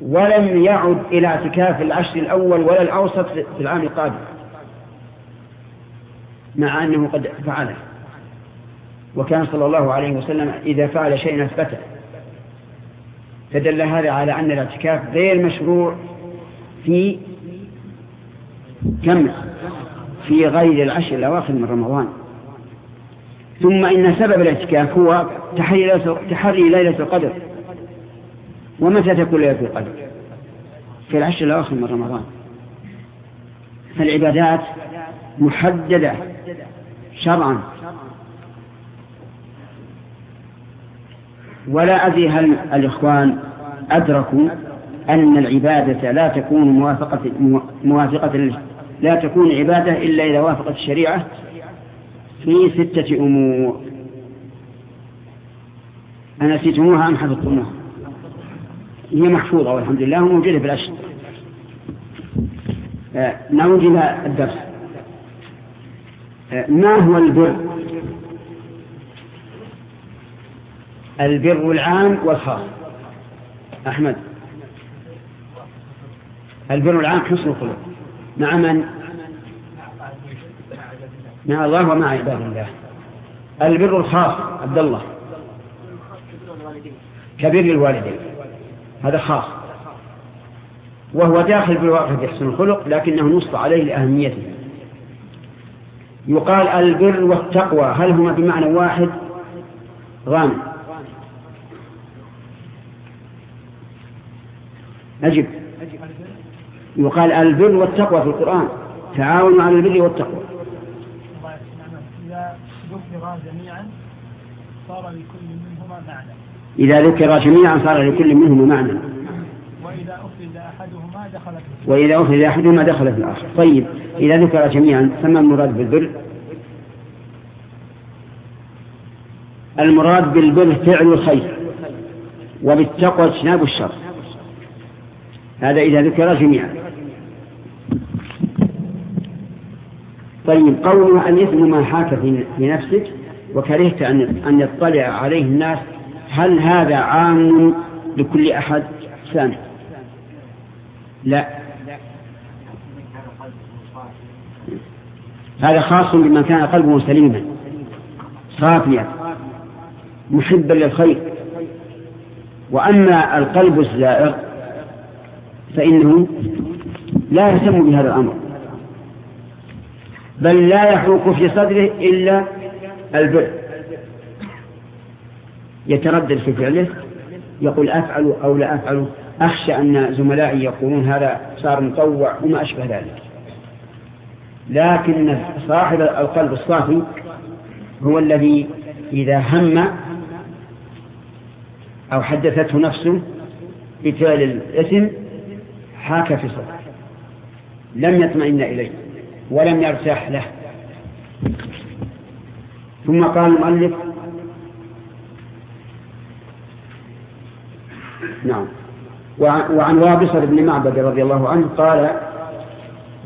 ولم يعد إلى اعتكاف العشر الأول ولا الأوسط في العام القادم مع أنه قد فعله. وكان صلى الله عليه وسلم إذا فعل شيئا أثبته. فدل هذا على أن الاعتكاف غير مشروع في كم؟ في غير العشر الأواخر من رمضان. ثم إن سبب الاعتكاف هو تحري ليلة القدر. ومتى تكون ليلة القدر؟ في العشر الأواخر من رمضان. فالعبادات محددة شرعا. ولا أدري هل الإخوان أدركوا أن العبادة لا تكون موافقة, موافقة لا تكون عبادة إلا إذا وافقت الشريعة في ستة أمور. أنا نسيتموها أم حفظتموها؟ هي محفوظة والحمد لله وموجودة في الأشهر آه، نعود إلى الدرس. آه، ما هو البر؟ البر العام والخاص. أحمد. البر العام حسن الخلق. مع من؟ مع الله ومع عباد الله. البر الخاص عبد الله. كبر الوالدين هذا خاص. وهو داخل بالواقع في حسن الخلق لكنه نص عليه لأهميته. يقال البر والتقوى. هل هما بمعنى واحد؟ غامض. أجب يقال البر والتقوى في القرآن. تعاونوا على البر والتقوى. إذا ذكر جميعا صار لكل منهما معنى. إذا ذكر جميعا صار لكل منهما معنى وإذا أخرج أحدهما دخل في وإذا أحدهما دخل في الآخر. طيب إذا ذكر جميعا فما المراد بالبر؟ المراد بالبر فعل الخير وبالتقوى اجتناب الشر. هذا إذا ذكر جميعا. طيب قولها أن يثم ما حاك في نفسك وكرهت أن أن يطلع عليه الناس هل هذا عام لكل أحد؟ سامع لا. هذا خاص بمن كان قلبه سليما. صافيا. محبا للخير. وأما القلب الزائر فإنه لا يهتم بهذا الأمر. بل لا يحوك في صدره إلا البر يتردد في فعله يقول أفعل أو لا أفعل. أخشى أن زملائي يقولون هذا صار مطوع وما أشبه ذلك. لكن صاحب القلب الصافي هو الذي إذا هم أو حدثته نفسه بفعل الاسم حاك في صدره لم يطمئن إليه ولم يرتاح له. ثم قال المؤلف نعم. وعن وابصر بن معبد رضي الله عنه قال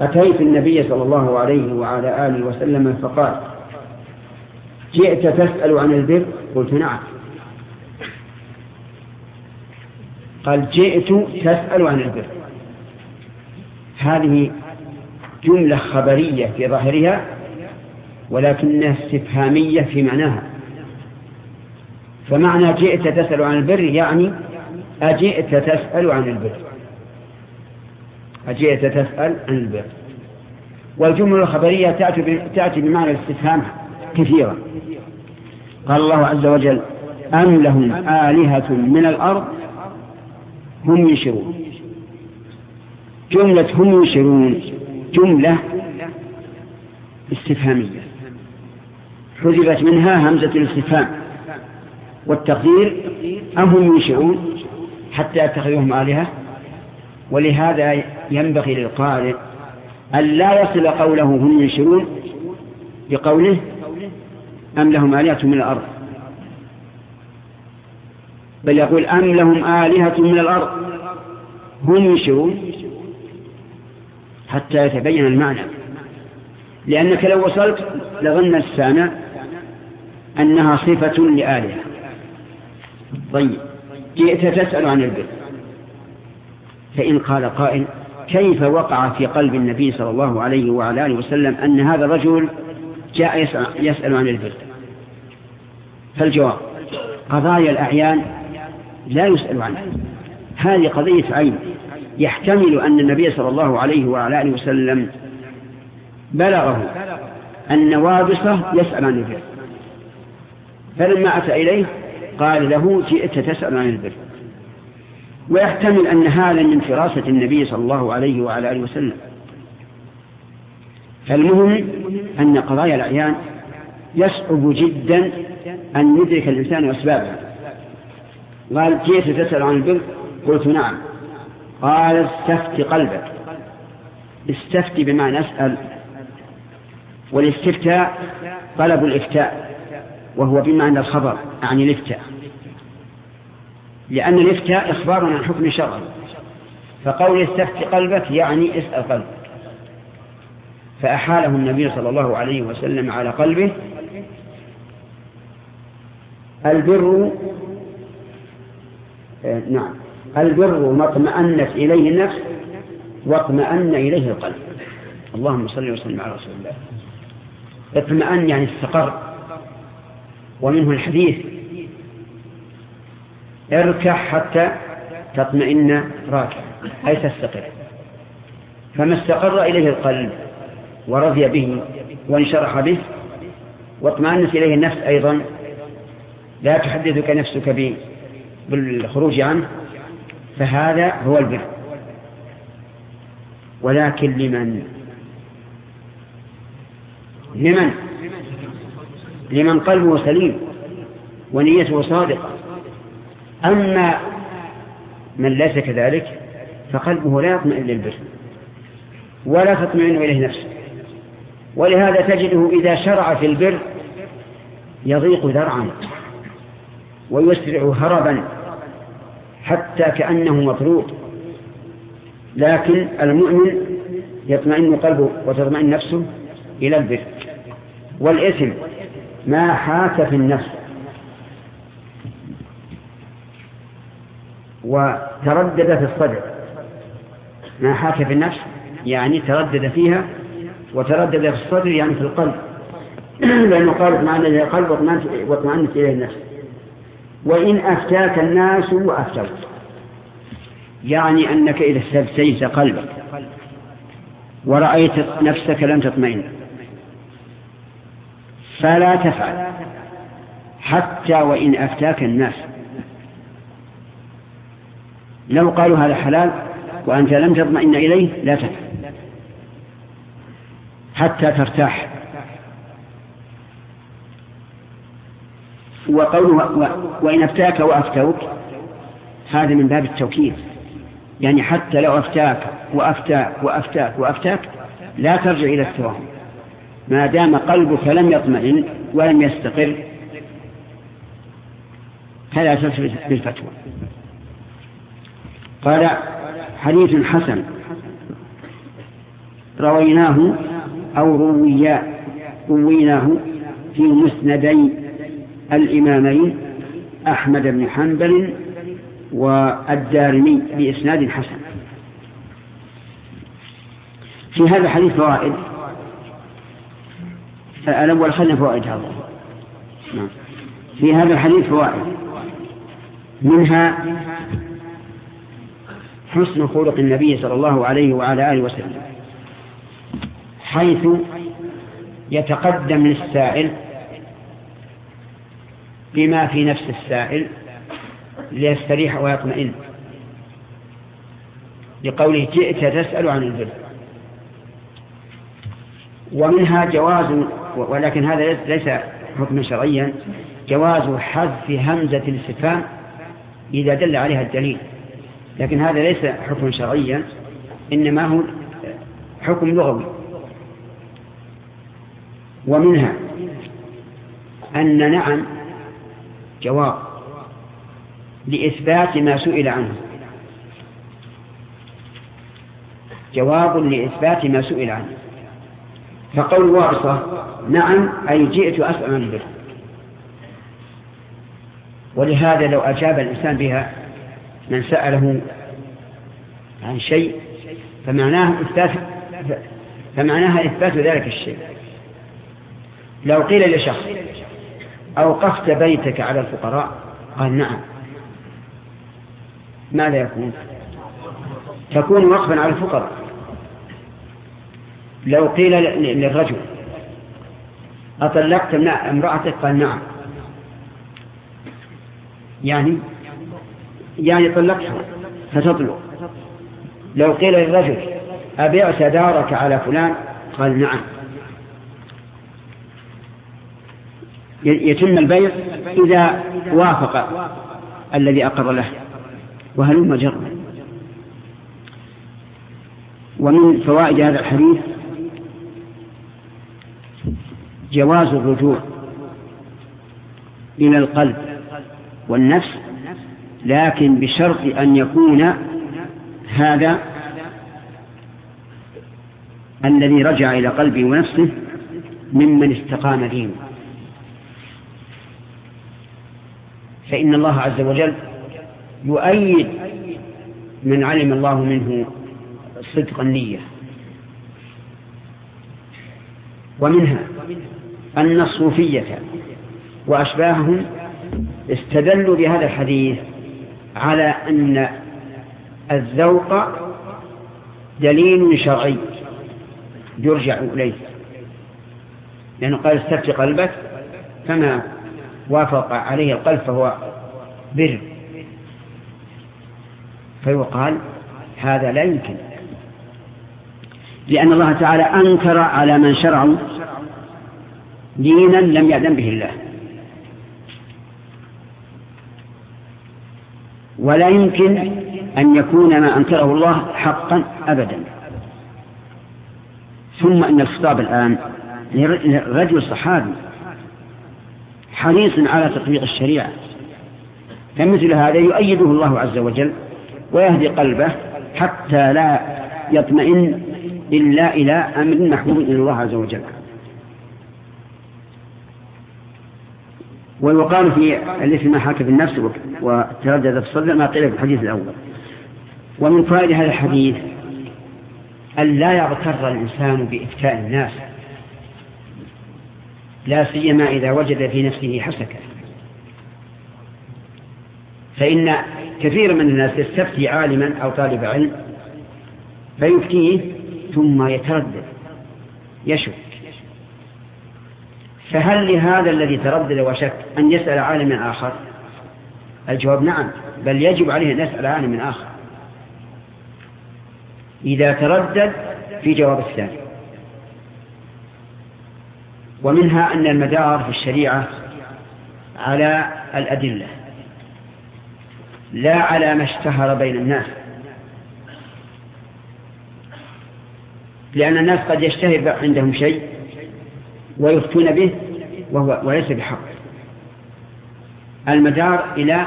أتيت النبي صلى الله عليه وعلى آله وسلم فقال جئت تسأل عن البر؟ قلت نعم. قال جئت تسأل عن البر. هذه جملة خبرية في ظاهرها ولكنها استفهامية في معناها. فمعنى جئت تسأل عن البر يعني أجئت تسأل عن البر. أجئت تسأل عن البر. والجملة الخبرية تأتي بمعنى الاستفهام كثيرا. قال الله عز وجل أم لهم آلهة من الأرض؟ هم ينشرون. جملة هم ينشرون جملة استفهامية. حذفت منها همزة الاستفهام والتقدير أم هم ينشرون حتى يتخذوهم آلهة ولهذا ينبغي للقارئ أن لا يصل قوله هم ينشرون بقوله أم لهم آلهة من الأرض. بل يقول أم لهم آلهة من الأرض. هم ينشرون حتى يتبين المعنى. لأنك لو وصلت لظن السامع أنها صفة لآلهة. طيب جئت تسأل عن البر. فإن قال قائل كيف وقع في قلب النبي صلى الله عليه وعلى آله وسلم أن هذا الرجل جاء يسأل, عن البر؟ فالجواب قضايا الأعيان لا يسأل عنها. هذه قضية عين. يحتمل أن النبي صلى الله عليه وعلى آله وسلم بلغه أن وابصة يسأل عن البر. فلما أتى إليه قال له جئت تسأل عن البر. ويحتمل أن هذا من فراسة النبي صلى الله عليه وعلى آله وسلم. فالمهم أن قضايا الأعيان يصعب جدا أن يدرك الإنسان أسبابها. قال جئت تسأل عن البر؟ قلت نعم. قال استفت قلبك. استفت بمعنى أسأل. والاستفتاء طلب الإفتاء وهو بمعنى الخبر يعني الإفتاء. لأن الإفتاء إخبار عن حكم شرعي فقول استفت قلبك يعني اسأل قلبك. فأحاله النبي صلى الله عليه وسلم على قلبه البر آه، نعم. البر ما اطمأنت إليه النفس واطمأن إليه القلب. اللهم صل وسلم على رسول الله. اطمأن يعني استقر. ومنه الحديث اركع حتى تطمئن راكع أي تستقر. فما استقر إليه القلب ورضي به وانشرح به واطمأنت إليه النفس أيضا لا تحدثك نفسك بالخروج عنه فهذا هو البر. ولكن لمن؟ لمن؟ لمن قلبه سليم ونيته صادقة. أما من ليس كذلك فقلبه لا يطمئن للبر ولا تطمئن إليه نفسه. ولهذا تجده إذا شرع في البر يضيق ذرعا ويسرع هربا حتى كأنه مطروق لكن المؤمن يطمئن قلبه وتطمئن نفسه إلى البر. والإثم ما حاك في النفس. وتردد في الصدر. ما حاك في النفس يعني تردد فيها وتردد في الصدر يعني في القلب. [CLEARS THROAT] لأنه قال اطمأن إليه القلب واطمأنت إليه النفس. وإن أفتاك الناس وأفتوك. يعني أنك إذا استفتيت قلبك ورأيت نفسك لم تطمئن فلا تفعل حتى وإن أفتاك الناس. لو قالوا هذا حلال وأنت لم تطمئن إليه لا تفعل حتى ترتاح. وقوله وإن أفتاك وأفتوك هذا من باب التوكيد. يعني حتى لو أفتاك وأفتاك وأفتاك وأفتاك لا ترجع إلى التوهم. ما دام قلبك لم يطمئن ولم يستقر فلا تلتفت بالفتوى. قال حديث حسن. رويناه أو رويا رويناه في مسندي الإمامين أحمد بن حنبل والدارمي بإسناد حسن. في هذا الحديث فوائد. الأول خلنا فوائد هذا. نعم. في هذا الحديث فوائد. منها حسن خلق النبي صلى الله عليه وعلى آله وسلم حيث يتقدم للسائل بما في نفس السائل ليستريح ويطمئن. لقوله جئت تسأل عن البر. ومنها جواز ولكن هذا ليس حكما شرعيا جواز حذف همزة الاستفهام إذا دل عليها الدليل. لكن هذا ليس حكما شرعيا إنما هو حكم لغوي. ومنها أن نعم جواب لإثبات ما سئل عنه. جواب لإثبات ما سئل عنه. فقول وارصة نعم أي جئت أسأل عن البر ولهذا لو أجاب الإنسان بها من سأله عن شيء فمعناه إثبات فمعناها إثبات ذلك الشيء. لو قيل لشخص أوقفت بيتك على الفقراء؟ قال نعم. ماذا يكون؟ تكون وقفا على الفقراء. لو قيل للرجل أطلقت امرأتك؟ قال نعم. يعني؟ يعني طلقتها فتطلق. لو قيل للرجل أبعت دارك على فلان؟ قال نعم. يتم البيع إذا وافق الذي أقر له. وهلم جرا ومن فوائد هذا الحديث جواز الرجوع إلى القلب والنفس لكن بشرط أن يكون هذا الذي رجع إلى قلبه ونفسه ممن استقام دينه فإن الله عز وجل يؤيد من علم الله منه صدق النية. ومنها أن الصوفية وأشباههم استدلوا بهذا الحديث على أن الذوق دليل شرعي يرجع إليه. لأنه قال استفت قلبك فما وافق عليه القلب فهو بر. فيقال هذا لا يمكن. لأن الله تعالى أنكر على من شرعوا دينا لم يأذن به الله. ولا يمكن أن يكون ما أنكره الله حقا أبدا. ثم إن الخطاب الآن رجل صحابي حريص على تطبيق الشريعة. فمثل هذا يؤيده الله عز وجل ويهدي قلبه حتى لا يطمئن إلا إلى أمر محبوب إلى الله عز وجل. ويقال في الاسم ما حاك في النفس وتردد في الصدر ما قيل في الحديث الأول. ومن فوائد هذا الحديث أن لا يغتر الإنسان بإفتاء الناس. لا سيما إذا وجد في نفسه حسكة. فإن كثير من الناس يستفتي عالما أو طالب علم فيفتيه ثم يتردد يشك. فهل لهذا الذي تردد وشك أن يسأل عالما آخر؟ الجواب نعم بل يجب عليه أن يسأل عالما آخر. إذا تردد في جواب الثاني. ومنها أن المدار في الشريعة على الأدلة لا على ما اشتهر بين الناس. لأن الناس قد يشتهر عندهم شيء ويفتون به وهو وليس بحق. المدار إلى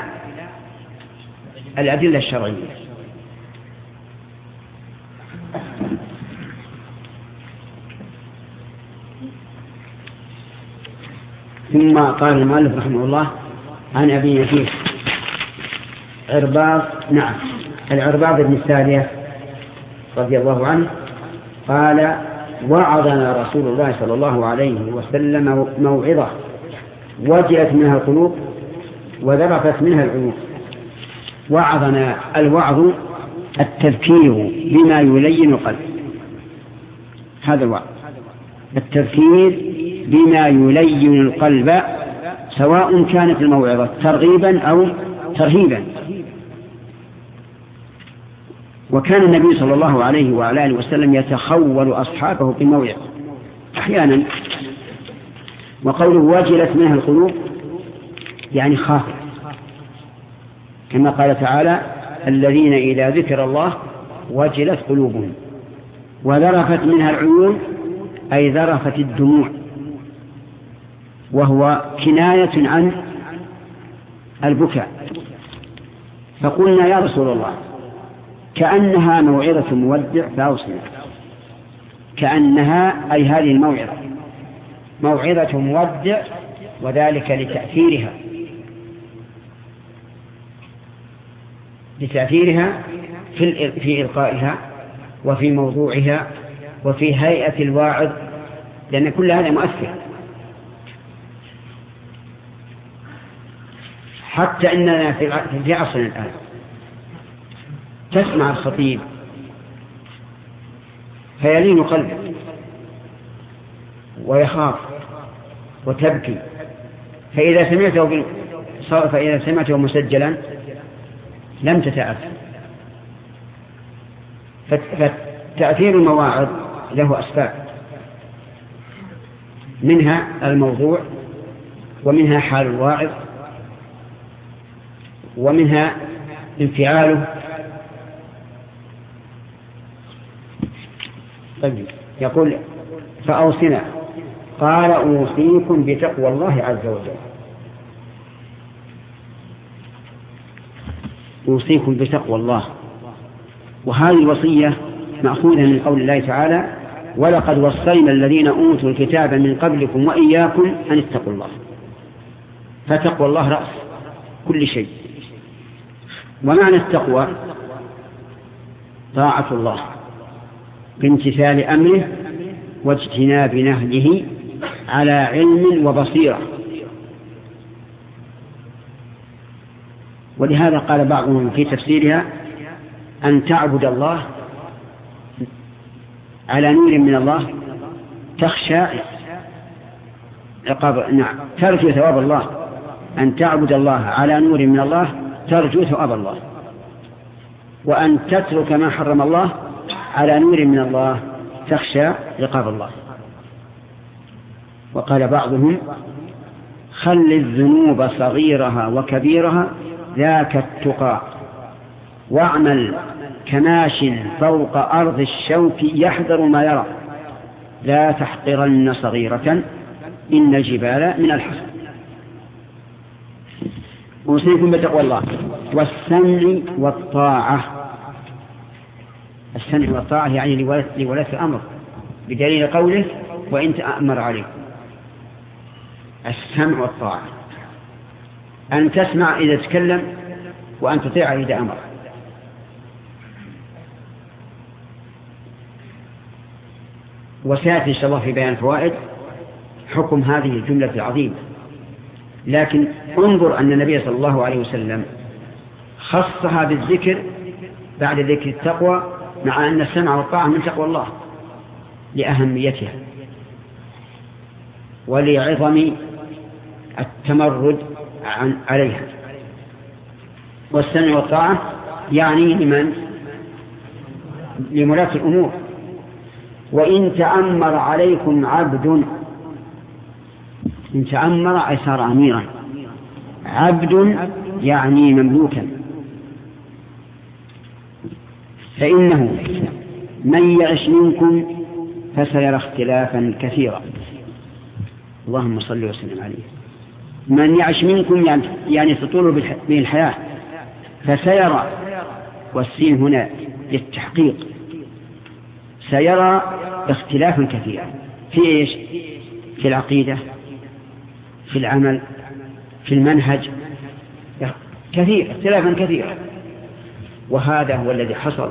الأدلة الشرعية. ثم قال المؤلف رحمه الله عن أبي نفيس عرباض نعم العرباض بن السارية رضي الله عنه قال وعظنا رسول الله صلى الله عليه وسلم موعظة وجلت منها القلوب وذرفت منها العيوب وعظنا الوعظ التذكير بما يلين القلب. هذا الوعظ. التذكير بما يلين القلب سواء كانت الموعظة ترغيبا أو ترهيبا. وكان النبي صلى الله عليه وعلى آله وسلم يتخول أصحابه بالموعظة أحيانا. وقوله وجلت منها القلوب يعني خافت كما قال تعالى الذين إذا ذكر الله وجلت قلوبهم وذرفت منها العيون أي ذرفت الدموع. وهو كناية عن البكاء. فقلنا يا رسول الله كأنها موعظة مودع فأوصنا كأنها أي هذه الموعظة موعظة مودع وذلك لتأثيرها. لتأثيرها في في إلقائها وفي موضوعها وفي هيئة الواعظ لأن كل هذا مؤثر. حتى أننا في عصرنا الآن. تسمع الخطيب. فيلين قلبك. ويخاف. وتبكي. فإذا سمعته فإذا سمعته مسجلا لم تتأثر. فتأثير المواعظ له أسباب. منها الموضوع ومنها حال الواعظ ومنها انفعاله. طيب يقول فأوصنا. قال أوصيكم بتقوى الله عز وجل. أوصيكم بتقوى الله. وهذه الوصية مأخوذة من قول الله تعالى ولقد وصينا الذين أوتوا الكتاب من قبلكم وإياكم أن اتقوا الله. فتقوى الله رأس كل شيء. ومعنى التقوى طاعة الله بامتثال أمره واجتناب نهجه على علم وبصيرة. ولهذا قال بعضهم في تفسيرها أن تعبد الله على نور من الله تخشى عقاب نعم ترجو ثواب الله. أن تعبد الله على نور من الله ترجو ثواب الله. وأن تترك ما حرم الله على نور من الله تخشى عقاب الله. وقال بعضهم خل الذنوب صغيرها وكبيرها ذاك التقى. واعمل كماش فوق أرض الشوك يحذر ما يرى. لا تحقرن صغيرة إن الجبال من الحصن أوصيكم بتقوى الله. والسمع والطاعة. السمع والطاعة يعني لولاة الأمر. بدليل قوله وإن تأمر عليكم. السمع والطاعة. أن تسمع إذا تكلم وأن تطيع إذا أمر. وسيأتي إن شاء الله في بيان الفوائد حكم هذه الجملة العظيمة. لكن انظر أن النبي صلى الله عليه وسلم خصها بالذكر بعد ذكر التقوى مع أن السمع والطاعة من تقوى الله لأهميتها ولعظم التمرد عليها. والسمع والطاعة يعني لمن؟ لملاة الأمور. وإن تأمر عليكم عبد إن تأمر أي صار أميرا. عبد يعني مملوكا. فإنه من يعش منكم فسيرى اختلافا كثيرا. اللهم صل وسلم عليه. من يعش منكم يعني, يعني تطول به الحياة فسيرى والسين هنا للتحقيق سيرى اختلافا كثيرا. في إيش؟ في العقيدة في العمل في المنهج كثير اختلافا كثيرا. وهذا هو الذي حصل.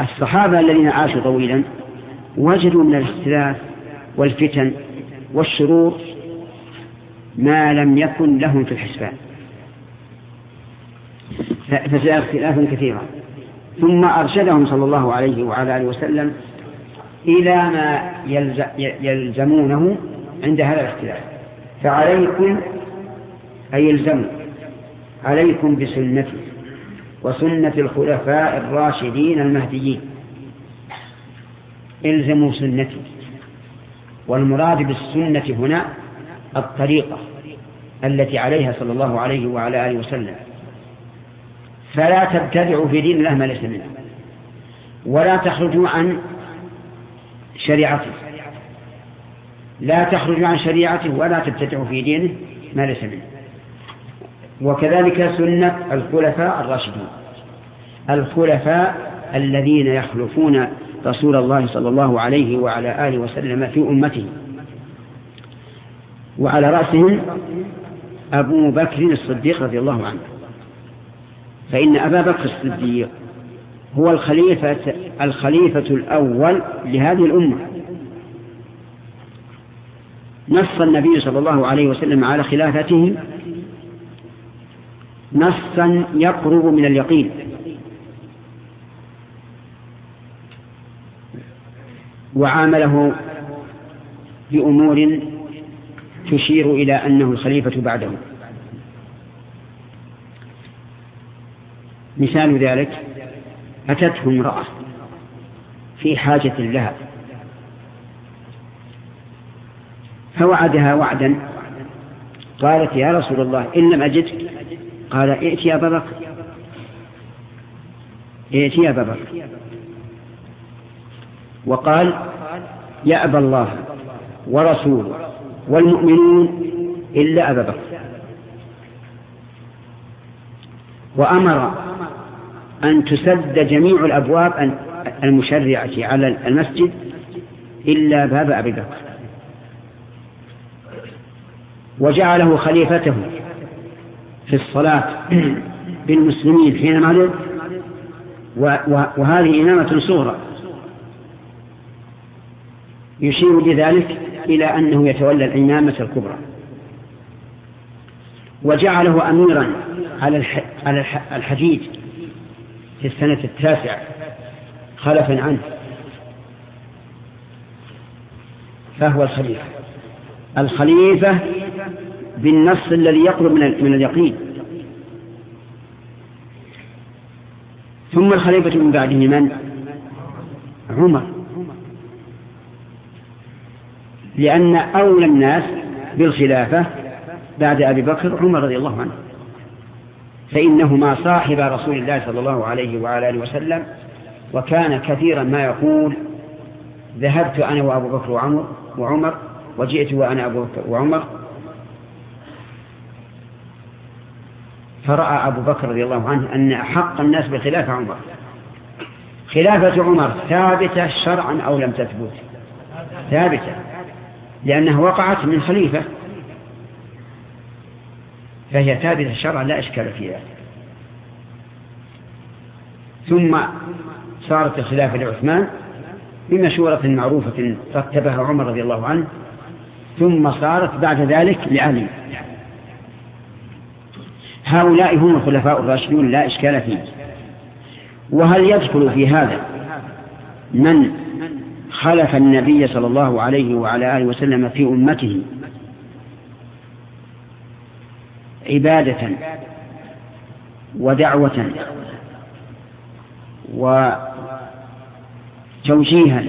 الصحابة الذين عاشوا طويلا وجدوا من الاختلاف والفتن والشرور ما لم يكن لهم في الحسبان. فجاء اختلافا كثيرا. ثم أرشدهم صلى الله عليه وعلى آله وسلم إلى ما يلزمونه عند هذا الاختلاف فعليكم أي يلزموا عليكم بسنتي وسنة الخلفاء الراشدين المهديين الزموا سنتي والمراد بالسنة هنا الطريقة التي عليها صلى الله عليه وعلى آله وسلم فلا تبتدعوا في دين الله ما ليس منه ولا تخرجوا عن شريعته لا تخرجوا عن شريعته ولا تبتدعوا في دينه ما ليس منه. وكذلك سنة الخلفاء الراشدين الخلفاء الذين يخلفون رسول الله صلى الله عليه وعلى آله وسلم في أمته. وعلى رأسهم أبو بكر الصديق رضي الله عنه. فإن أبا بكر الصديق هو الخليفة الخليفة الأول لهذه الأمة. نص النبي صلى الله عليه وسلم على خلافته نصا يقرب من اليقين. وعامله بأمور تشير إلى أنه الخليفة بعده. مثال ذلك أتته امرأة في حاجة لها. فوعدها وعدا. قالت يا رسول الله إن لم أجدك قال ائت يا أبا بكر ائت يا أبا بكر وقال يأبى الله ورسوله والمؤمنون إلا أبا بكر. وأمر أن تسد جميع الأبواب المشرعة على المسجد إلا باب أبي بكر. وجعله خليفته في الصلاة بالمسلمين حين مرض وهذه إمامة صغرى. يشير بذلك إلى أنه يتولى الإمامة الكبرى. وجعله أميرا على الحديد في السنة التاسعة خلفا عنه. فهو الخليفة. الخليفة بالنص الذي يقرب من اليقين. ثم الخليفة من بعده من؟ عمر. لأن أولى الناس بالخلافة بعد أبي بكر عمر رضي الله عنه. فإنهما صاحب رسول الله صلى الله عليه وعلى آله وسلم وكان كثيرا ما يقول ذهبت أنا وأبو بكر وعمر وعمر وجئت وأنا أبو بكر وعمر فرأى أبو بكر رضي الله عنه أن أحق الناس بالخلافة عمر. خلافة عمر ثابتة شرعا أو لم تثبت؟ ثابتة لأنها وقعت من خليفة. فهي ثابتة شرعا لا إشكال فيها ثم صارت الخلافة لعثمان بمشورة معروفة رتبها عمر رضي الله عنه ثم صارت بعد ذلك لعلي. هؤلاء هم الخلفاء الراشدون لا إشكال فيه. وهل يدخل في هذا من خلف النبي صلى الله عليه وعلى آله وسلم في أمته عبادة ودعوة وتوجيها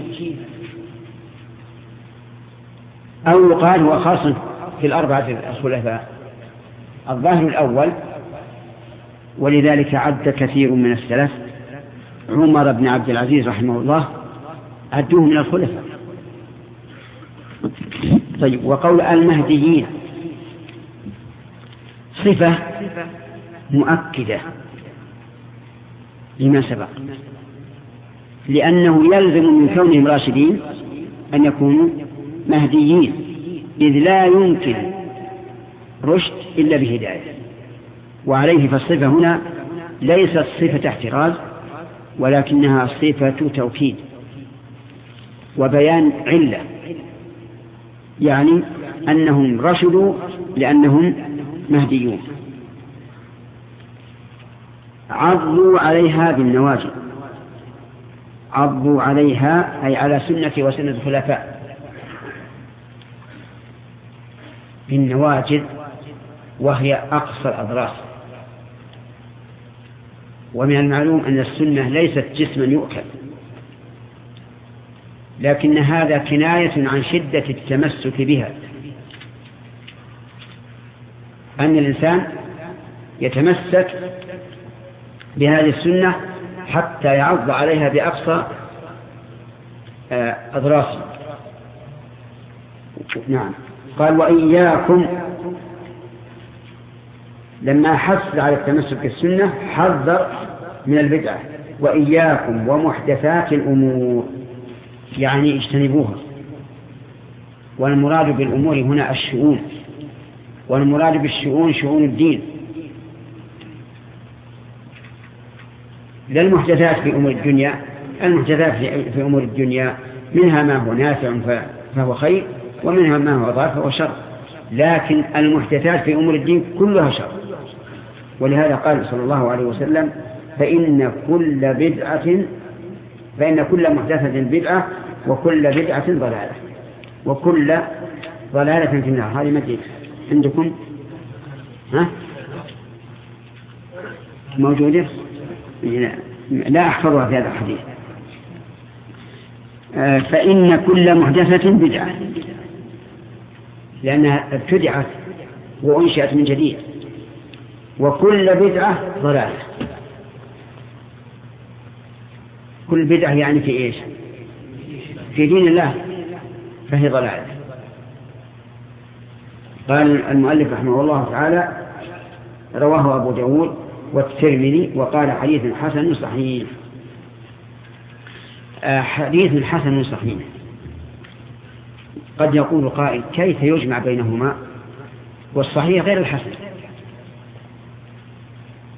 أو يقال هو خاص في الأربعة الخلفاء؟ الظاهر الأول ولذلك عد كثير من السلف عمر بن عبد العزيز رحمه الله عدوه من الخلفاء. طيب وقول المهديين صفة مؤكدة لما سبق لأنه يلزم من كونهم راشدين أن يكونوا مهديين إذ لا يمكن رشد إلا بهداية. وعليه فالصفة هنا ليست صفة احتراز ولكنها صفة توكيد وبيان علة يعني أنهم رشدوا لأنهم مهديون. عضوا عليها بالنواجذ. عضوا عليها أي على سنة وسنة الخلفاء. بالنواجذ وهي أقصى الأضراس ومن المعلوم أن السنة ليست جسما يؤكل لكن هذا كناية عن شدة التمسك بها. أن الإنسان يتمسك بهذه السنة حتى يعض عليها بأقصى آه، أضراسه نعم. قال وإياكم لما حث على التمسك بالسنة حذر من البدعة. وإياكم ومحدثات الأمور. يعني اجتنبوها. والمراد بالأمور هنا الشؤون. والمراد بالشؤون شؤون الدين. لا المحدثات في أمور الدنيا المحدثات في أمور الدنيا منها ما هو نافع فهو خير ومنها ما هو ضار فهو شر. لكن المحدثات في أمور الدين كلها شر. ولهذا قال صلى الله عليه وسلم فإن كل بدعة فإن كل محدثة بدعة وكل بدعة ضلالة وكل ضلالة في النار. هذه مدينة عندكم؟ ها؟ موجودة؟ لا أحفظها في هذا الحديث. آه، فإن كل محدثة بدعة لأنها ابتدعت وأنشأت من جديد. وكل بدعة ضلالة. كل بدعة يعني في إيش؟ في دين الله فهي ضلالة. قال المؤلف رحمه الله تعالى رواه أبو داود والترمذي وقال حديث حسن صحيح. آه، حديث حسن صحيح. قد يقول قائل كيف يجمع بينهما؟ والصحيح غير الحسن.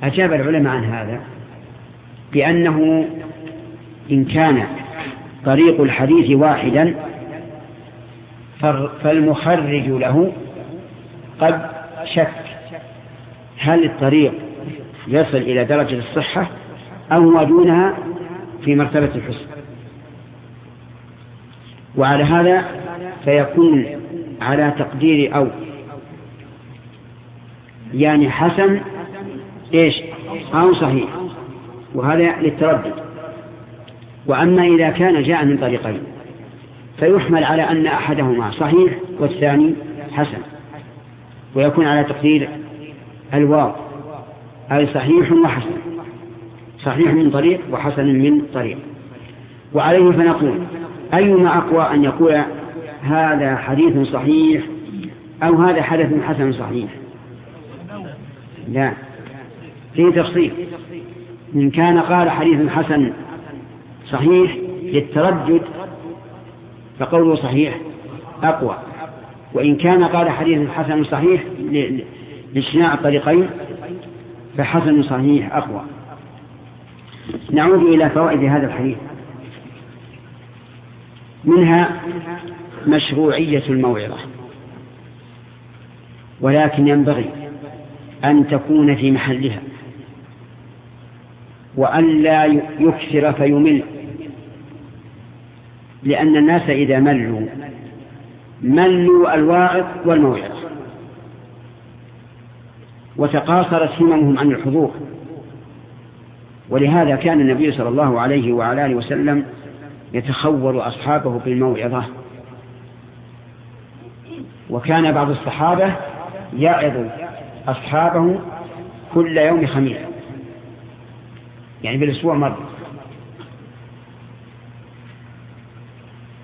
أجاب العلماء عن هذا بأنه إن كان طريق الحديث واحدا فالمخرج له قد شك هل الطريق يصل إلى درجة الصحة أو ما دونها في مرتبة الحسن. وعلى هذا فيكون على تقدير أو يعني حسن إيش؟ أو صحيح. وهذا للتردد. وأما إذا كان جاء من طريقين فيحمل على أن أحدهما صحيح والثاني حسن. ويكون على تقدير الواو. أي صحيح وحسن. صحيح من طريق وحسن من طريق. وعليه فنقول أيما أقوى أن يقول هذا حديث صحيح أو هذا حدث حسن صحيح؟ لا. فيه تفصيل. إن كان قال حديث حسن صحيح للتردد فقوله صحيح أقوى. وإن كان قال حديث حسن صحيح لإجتماع الطريقين فحسن صحيح أقوى. نعود إلى فوائد هذا الحديث. منها مشروعية الموعظة. ولكن ينبغي أن تكون في محلها. وأن لا يكثر فيمل. لأن الناس إذا ملوا ملوا الواعظ والموعظة وتقاصرت هممهم عن الحضور. ولهذا كان النبي صلى الله عليه وعلى آله وسلم يتخور أصحابه بالموعظة. وكان بعض الصحابة يعظ أصحابه كل يوم خميس. يعني بالأسبوع مرة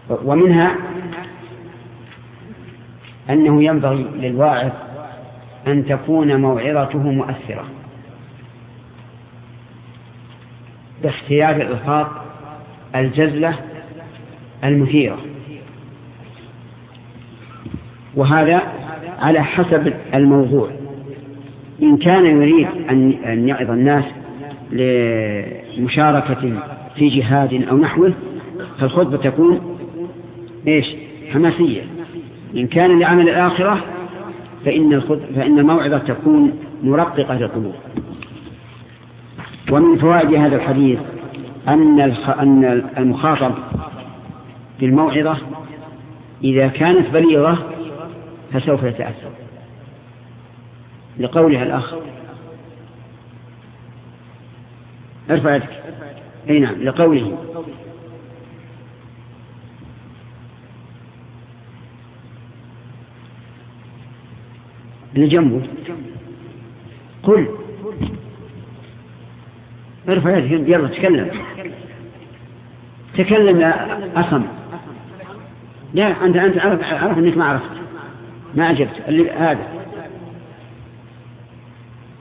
ومنها أنه ينبغي للواعظ أن تكون موعظته مؤثرة. باختيار الألفاظ الجزلة المثيرة. وهذا على حسب الموضوع. إن كان يريد أن يعظ الناس لمشاركة في جهاد أو نحوه فالخطبة تكون إيش؟ حماسية. إن كان لعمل الآخرة فإن, فإن الموعظة تكون مرققة للقلوب ومن فوائد هذا الحديث أن أن المخاطب بالموعظة إذا كانت بليغة فسوف يتأثر. لقولها الأخ أرفع يدك. أي نعم لقوله. اللي جنبه قل. أرفع يدك يلا تكلم. تكلم يا أصم. لا أنت أنت عرف, عرف أنك ما عرفت. ما أجبت. هذا.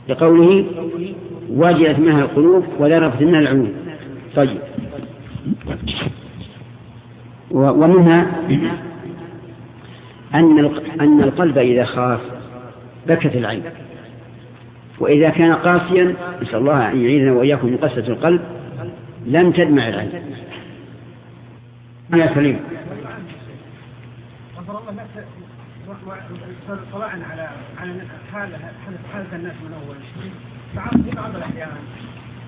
لقوله. واجلت منها القلوب وذرفت منها العيون. طيب. ومنها أن أن القلب إذا خاف بكت العين. وإذا كان قاسيا نسأل الله أن يعيذنا وإياكم من قسة القلب لم تدمع العين. يا سليم. على على حالة حالة الناس من أول. بعض بعض الأحيان.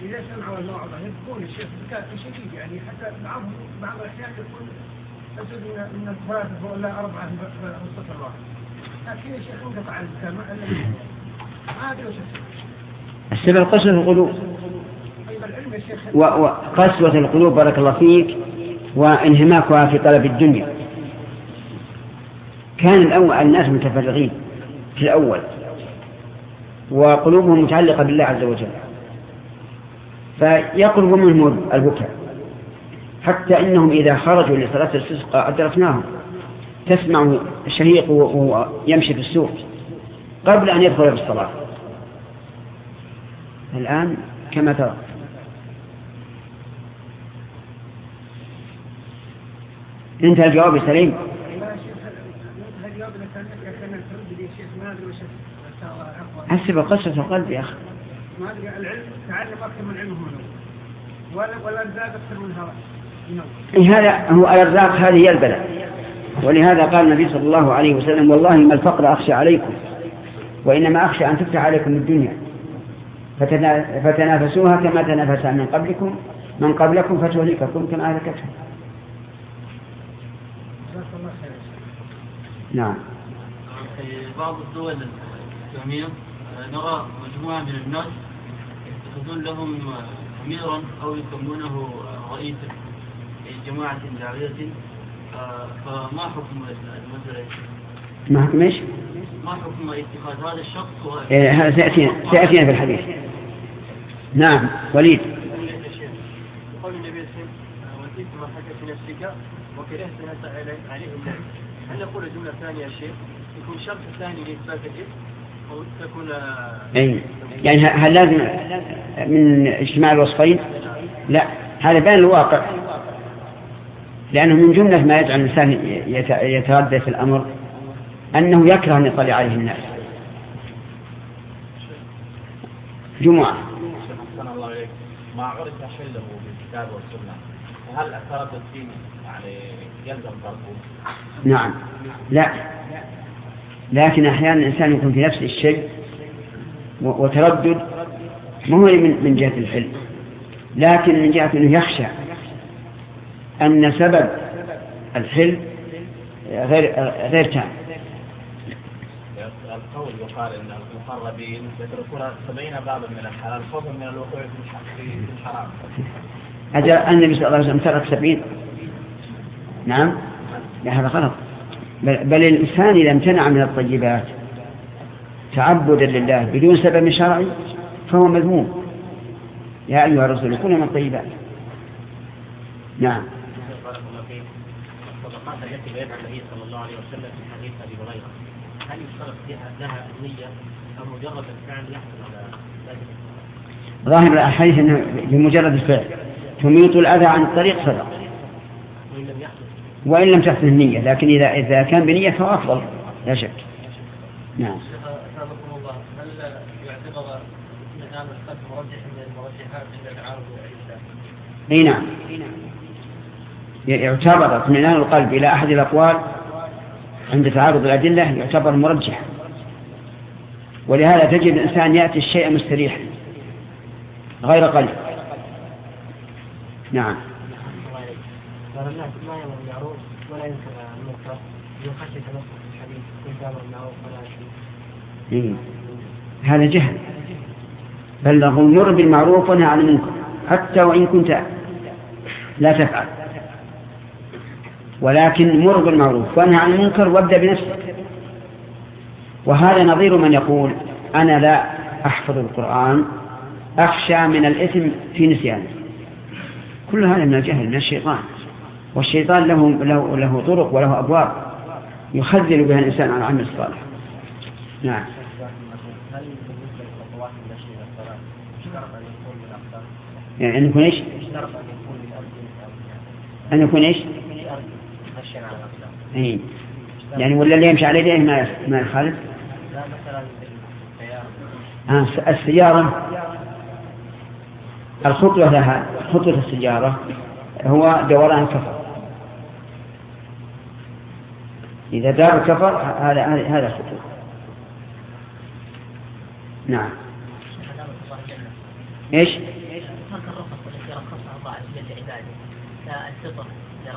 إذا سمعوا الموعظة يبكون الشيخ بكاء شديد يعني حتى بعضهم بعض الأحيان يقول أزيد من من الثلاثة ولا أربعة في السطر الواحد لكن الشيخ انقطع البكاء ما أدري وش السبب قسوة القلوب. وقسوة القلوب بارك الله فيك وانهماكها في طلب الدنيا. كان الأول الناس متفرغين في الأول. وقلوبهم متعلقة بالله عز وجل. فيقرب منهم البكاء. حتى إنهم إذا خرجوا لصلاة الاستسقاء أدركناهم. تسمع الشهيق وهو يمشي في السوق قبل أن يدخل في الصلاة. الآن كما ترى. انتهى الجواب سليم. حسب قصة القلب يا أخي. ما أدري العلم تعلم أكثر من علمه ولا ولا أكثر من إيه هذا هو الأرزاق هذه هي البلاء. ولهذا قال النبي صلى الله عليه وسلم والله ما الفقر أخشى عليكم وإنما أخشى أن تفتح عليكم الدنيا. فتنافسوها كما تنافس من قبلكم من قبلكم فتهلككم كما أهلكتهم. نعم. في بعض الدول الإسلامية نرى مجموعة من الناس يتخذون لهم أميرا أو يسمونه رئيسا لجماعة داعية فما حكم المسألة؟ ما حكم إيش؟ ما حكم اتخاذ هذا الشخص؟ إيه هذا سيأتينا سيأتينا في الحديث. نعم وليد. قول النبي صلى الله عليه وسلم ما حكى في نفسك وكرهت عليه هل نقول جملة ثانية يا شيخ؟ يكون شرط ثاني لإثبات تكون أي يعني هل لازم من اجتماع الوصفين؟ لا. هذا بين الواقع. لأنه من جملة ما يجعل الإنسان يتردد في الأمر أنه يكره أن يطلع عليه الناس. جمعة. الله ما عرف حله بالكتاب والسنة هل التردد فيه يعني يلزم تركه؟ نعم. لا. لكن أحيانا الإنسان يكون في نفس الشيء وتردد. ما هو من جهة الحلم. لكن من جهة أنه يخشى أن سبب الحلم غير غير تام. القول يقال إن المقربين يتركون سبعين بابا من الحلال خوفا من الوقوع في الحرام. أجل النبي صلى الله عليه وسلم ترك سبعين. نعم. لا هذا غلط. بل, الإنسان إذا امتنع من الطيبات تعبدا لله بدون سبب شرعي فهو مذموم. يا أيها الرسول كل من الطيبات. نعم. الصدقات التي بيدعى النبي صلى الله عليه وسلم في حديث أبي هريرة هل يشترط فيها لها النيه أو مجرد الفعل يحصل على؟ ظاهر الأحاديث أنه بمجرد الفعل تميط الأذى عن الطريق صدق. وان لم يحدث وإن لم تحدث النية لكن إذا إذا كان بنية فهو أفضل لا شك. نعم؟ أي نعم. يعتبر اطمئنان القلب إلى أحد الأقوال عند تعارض الأدلة يعتبر مرجح. ولهذا تجد الإنسان يأتي الشيء مستريحا غير قلب. نعم. فلم يأتي ما يأمر بالمعروف ولا ينكر المنكر من خشية نص الحديث بالمعروف ولا. هذا جهل. بل له مر بالمعروف ونهى عن المنكر حتى وإن كنت لا تفعل. ولكن مر بالمعروف وانهى عن المنكر وابدأ بنفسك. وهذا نظير من يقول أنا لا أحفظ القرآن أخشى من الإثم في نسيانه. كل هذا من الجهل من الشيطان. والشيطان له, له, له طرق وله أبواب يخذل بها الإنسان عن العمل الصالح نعم؟ يعني أن يكون إيش؟ أن يكون إيش؟ على إيه. يعني ولا اللي يمشي على يديه ما ما يخالف. آه، السيارة. الخطوة لها خطوة السيارة هو دوران الكفر إذا دار الكفر هذا هذا الخطوة نعم. إيش؟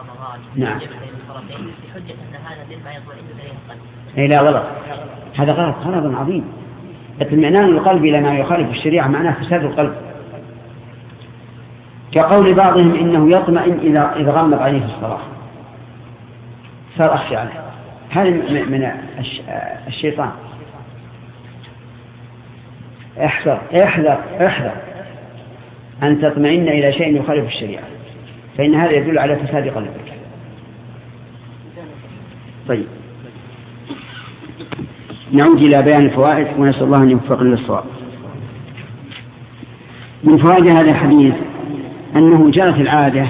الله عز نعم. اي لا غلط. هذا غلط غلط عظيم. اطمئنان القلب إلى ما يخالف الشريعة معناه فساد القلب. كقول بعضهم إنه يطمئن إذا إذا غمض عليه في الصلاة. صار اخشى عليه. هذا من الش- الشيطان. احذر احذر احذر أن تطمئن إلى شيء يخالف الشريعة. فإن هذا يدل على فساد قلبك. طيب. نعود إلى بيان الفوائد ونسأل الله أن يوفقنا للصواب من فوائد هذا الحديث أنه جرت العادة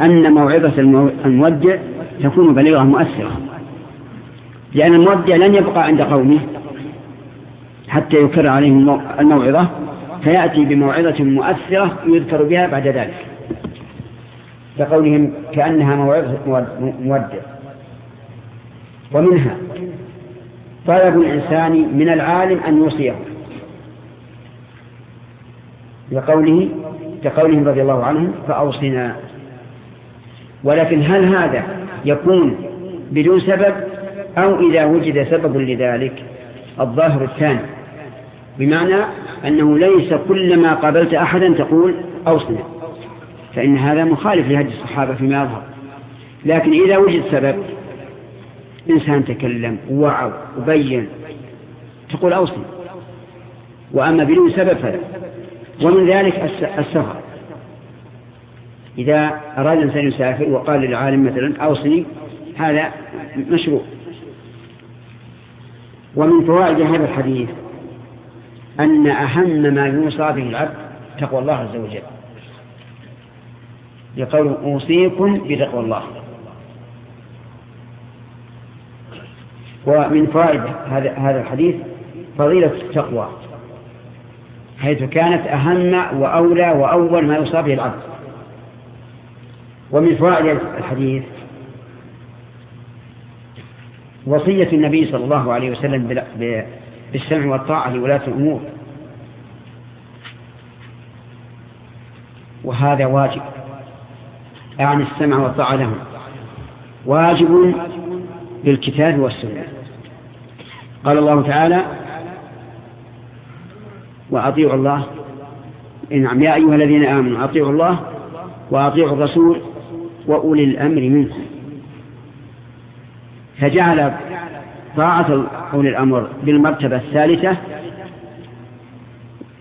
أن موعظة المو- المودع تكون بليغة مؤثرة. لأن المودع لن يبقى عند قومه حتى يكرر عليهم المو- الموعظة فيأتي بموعظة مؤثرة يذكر بها بعد ذلك. كقولهم كأنها موعظة مود- مودع ومنها طلب الإنسان من العالم أن يوصيه. لقوله كقولهم رضي الله عنهم فأوصنا. ولكن هل هذا يكون بدون سبب؟ أو إذا وجد سبب لذلك الظاهر الثاني. بمعنى أنه ليس كلما قابلت أحدا تقول أوصنا فإن هذا مخالف لهدي الصحابة فيما يظهر. لكن إذا وجد سبب إنسان تكلم ووعظ وبين تقول أوصي وأما بدون سبب فلا. ومن ذلك الس- السفر. إذا أراد الإنسان يسافر وقال للعالم مثلا أوصني هذا مشروع. ومن فوائد هذا الحديث أن أهم ما يوصى به العبد تقوى الله عز وجل. لقول أوصيكم بتقوى الله. ومن فوائد هذا هذا الحديث فضيلة التقوى حيث كانت أهم وأولى وأول ما يوصى به العبد. ومن فوائد الحديث وصية النبي صلى الله عليه وسلم بالسمع والطاعة لولاة الأمور. وهذا واجب. يعني السمع والطاعة لهم. واجب بالكتاب والسنة. قال الله تعالى وأطيعوا الله. نعم يا أيها الذين آمنوا أطيعوا الله وأطيعوا الرسول وأولي الأمر منكم. فجعل طاعة أولي الأمر بالمرتبة الثالثة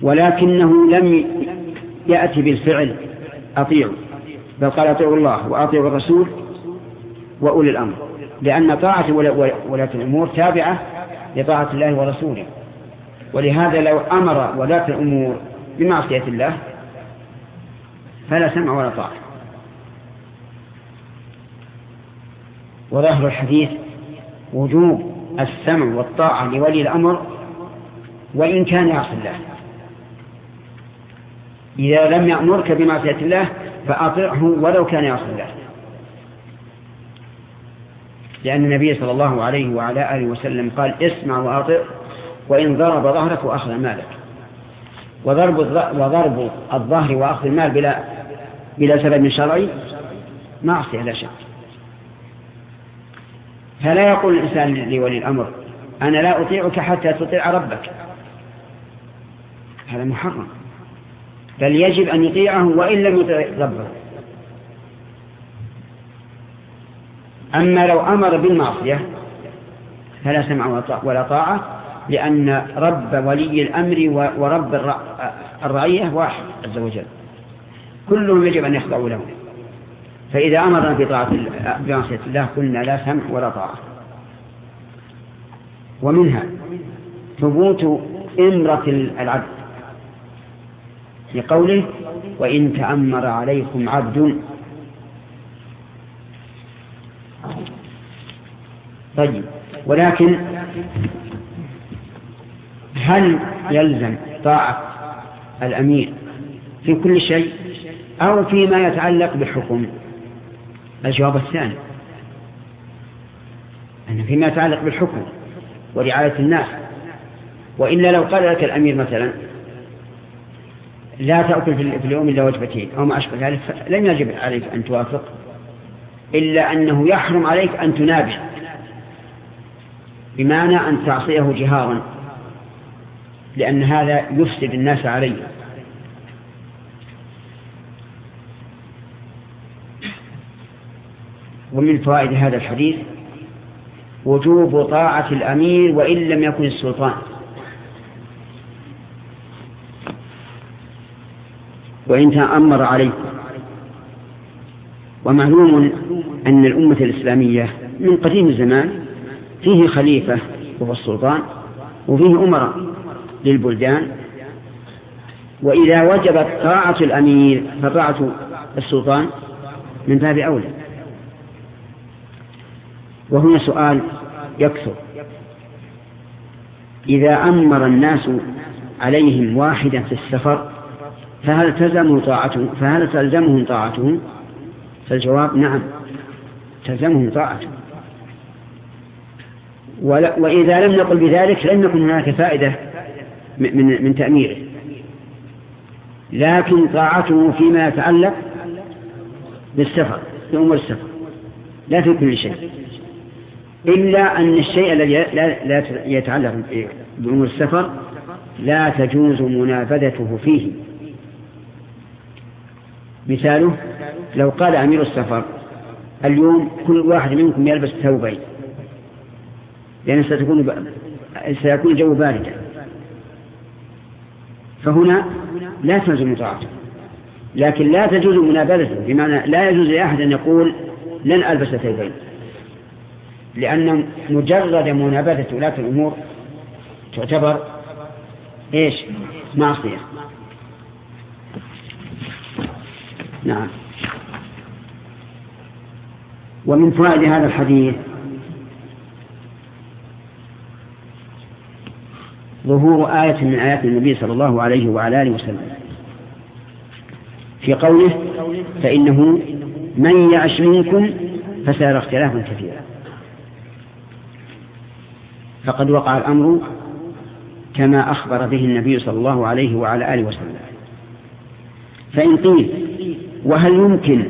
ولكنه لم يأتي بالفعل أطيعوا بل قال أطيعوا الله وأطيعوا الرسول وأولي الأمر لأن طاعة ولاة الأمور تابعة لطاعة الله ورسوله ولهذا لو أمر ولاة الأمور بمعصية الله فلا سمع ولا طاعة. وظاهر الحديث وجوب السمع والطاعة لولي الأمر وإن كان يعصي الله. إذا لم يأمرك بمعصية الله فأطعه ولو كان يعصي الله. لأن النبي صلى الله عليه وعلى آله وسلم قال اسمع وأطع وإن ضرب ظهرك وأخذ مالك. وضرب وضرب الظهر وأخذ المال بلا بلا سبب شرعي معصية لا شك. فلا يقول الإنسان لولي الأمر أنا لا أطيعك حتى تطيع ربك. هذا محرم. بل يجب أن يطيعه وإن لم يطيع ربه. أما لو أمر بالمعصية فلا سمع ولا طاعة لأن رب ولي الأمر ورب الرعية واحد عز وجل. كلهم يجب أن يخضعوا له. فإذا أمرنا بطاعة بمعصية الله قلنا لا سمع ولا طاعة. ومنها ثبوت إمرة العبد في قوله وإن تأمر عليكم عبد طيب ولكن هل يلزم طاعة الأمير في كل شيء أو فيما يتعلق بالحكم الجواب الثاني. أن فيما يتعلق بالحكم ورعاية الناس وإلا لو قال لك الأمير مثلا لا تأكل في اليوم إلا وجبتين أو ما أشبه ذلك لم يجب عليك أن توافق إلا أنه يحرم عليك أن تنابه بمعنى أن تعصيه جهارا لأن هذا يفسد الناس عليه. ومن فوائد هذا الحديث وجوب طاعة الأمير وإن لم يكن السلطان. وإن تأمر عليكم ومعلوم أن الأمة الإسلامية من قديم الزمان فيه خليفة وهو السلطان وفيه أمراء للبلدان. وإذا وجبت طاعة الأمير فطاعة السلطان من باب أولى. وهنا سؤال يكثر. إذا أمر الناس عليهم واحدا في السفر فهل تلزمه طاعته؟ فهل تلزمهم طاعته؟ فالجواب نعم تلزمهم طاعته. وإذا لم نقل بذلك لم يكن هناك فائدة من, من تأميره. لكن طاعته فيما يتعلق بالسفر في أمور السفر لا في كل شيء. إلا أن الشيء الذي لا يتعلق بأمور السفر لا تجوز منابذته فيه. مثاله لو قال أمير السفر اليوم كل واحد منكم يلبس ثوبين. لأن ستكون. سيكون الجو باردا. فهنا لا تلزم طاعته لكن لا تجوز منابذته بمعنى لا يجوز لأحد أن يقول لن ألبس ثوبين. لأن مجرد منابذة ولاة الأمور تعتبر إيش؟ معصية. نعم. ومن فوائد هذا الحديث ظهور آية من آيات النبي صلى الله عليه وعلى آله وسلم. في قوله فإنه من يعش منكم فسيرى اختلافا كثيرا. فقد وقع الأمر كما أخبر به النبي صلى الله عليه وعلى آله وسلم. فإن قيل وهل يمكن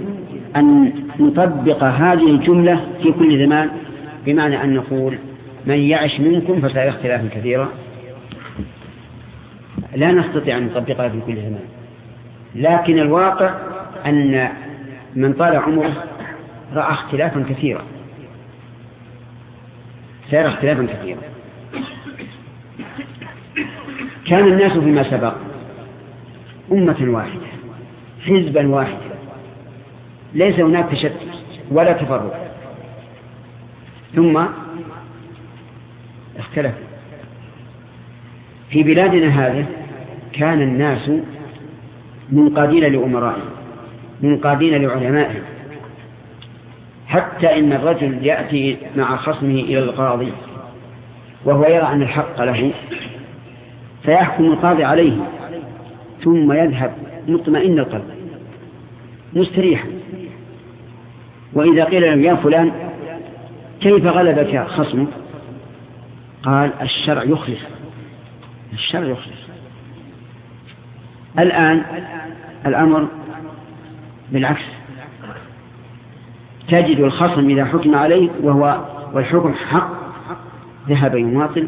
أن نطبق هذه الجملة في كل زمان؟ بمعنى أن نقول من يعش منكم فسيرى اختلافا كثيرا. لا نستطيع أن نطبقها في كل زمان. لكن الواقع أن من طال عمره رأى اختلافا كثيرا. سيرى اختلافا كثيرا. كان الناس فيما سبق أمة واحدة حزبا واحدا. ليس هناك تشتت ولا تفرق. ثم اختلفوا. في بلادنا هذه كان الناس منقادين لأمرائهم منقادين لعلمائهم. حتى إن الرجل يأتي مع خصمه إلى القاضي وهو يرى أن الحق له فيحكم القاضي عليه ثم يذهب مطمئن القلب مستريحا. وإذا قيل له يا فلان كيف غلبك خصمك؟ قال الشرع يخلص الشرع يخلص الآن الأمر بالعكس. تجد الخصم إذا حكم عليه وهو والحكم حق. ذهب يماطل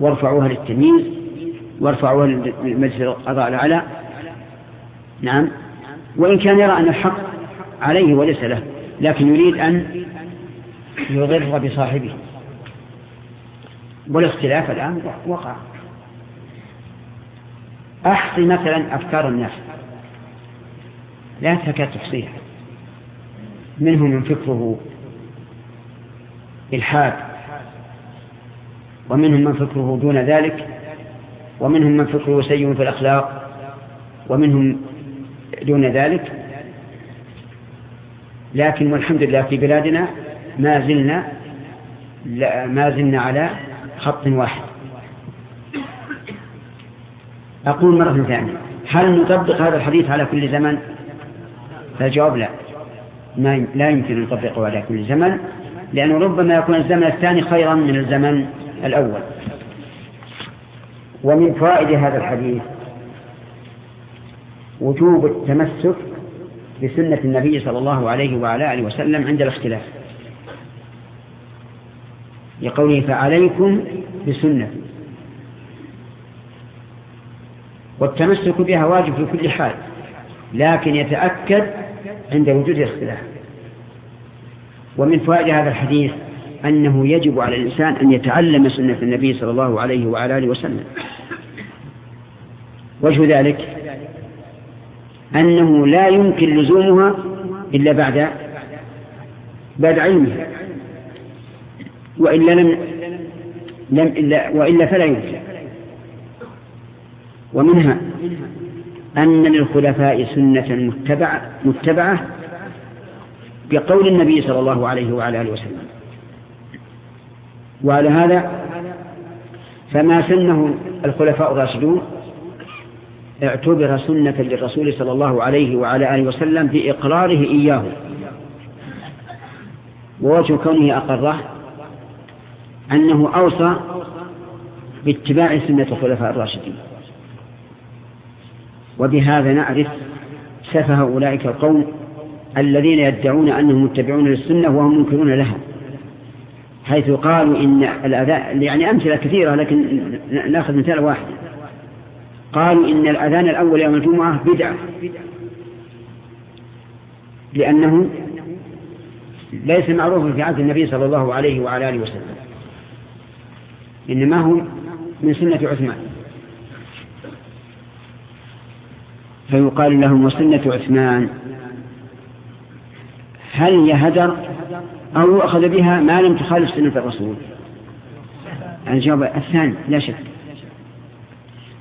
وارفعوها للتمييز وارفعوها للمجلس القضاء الأعلى. نعم. وإن كان يرى أن الحق عليه وليس له لكن يريد أن يضر بصاحبه. والاختلاف الآن وقع. أحصي مثلا أفكار الناس. لا تكاد تحصيها. منهم من فكره إلحاد ومنهم من فكره دون ذلك ومنهم من فكره سيء في الأخلاق ومنهم دون ذلك. لكن والحمد لله في بلادنا ما زلنا ما زلنا على خط واحد. أقول مرة ثانية هل نطبق هذا الحديث على كل زمن؟ فالجواب لا. ما لا يمكن أن نطبقه على كل زمن لأنه ربما يكون الزمن الثاني خيرا من الزمن الأول. ومن فوائد هذا الحديث وجوب التمسك بسنة النبي صلى الله عليه وعلى آله وسلم عند الاختلاف. لقوله فعليكم بسنة. والتمسك بها واجب في كل حال لكن يتأكد عند وجود الاختلاف. ومن فوائد هذا الحديث أنه يجب على الإنسان أن يتعلم سنة النبي صلى الله عليه وعلى آله وسلم. وجه ذلك أنه لا يمكن لزومها إلا بعد بعد علمها. وإلا لم لم إلا وإلا فلا يمكن. ومنها أن للخلفاء سنة متبعة, متبعة بقول النبي صلى الله عليه وعلى آله وسلم. وعلى هذا فما سنه الخلفاء الراشدون اعتبر سنة للرسول صلى الله عليه وعلى آله وسلم في إقراره إياه. ووجه كونه أقره أنه أوصى باتباع سنة الخلفاء الراشدين. وبهذا نعرف سفه أولئك القوم الذين يدعون أنهم متبعون للسنة وهم منكرون لها حيث قالوا إن الأذان يعني أمثلة كثيرة لكن نأخذ مثال واحد. قالوا إن الأذان الأول يوم الجمعة بدعة لأنه ليس معروفا في عهد النبي صلى الله عليه وعلى آله وسلم إنما هو من سنة عثمان. فيقال لهم وسنة عثمان. هل هي هدر أو يؤخذ بها ما لم تخالف سنة الرسول؟ الجواب الثاني لا شك.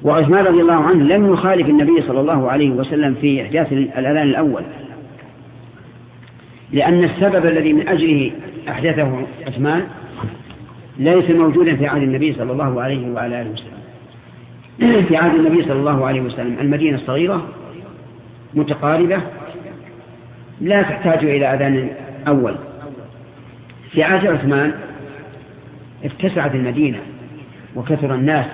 وعثمان رضي الله عنه لم يخالف النبي صلى الله عليه وسلم في إحداث الأذان الأول. لأن السبب الذي من أجله أحدثه عثمان ليس موجودا في عهد النبي صلى الله عليه وعلى آله وسلم. في عهد النبي صلى الله عليه وسلم. المدينة الصغيرة متقاربة لا تحتاج إلى أذان أول. في عهد عثمان اتسعت المدينة وكثر الناس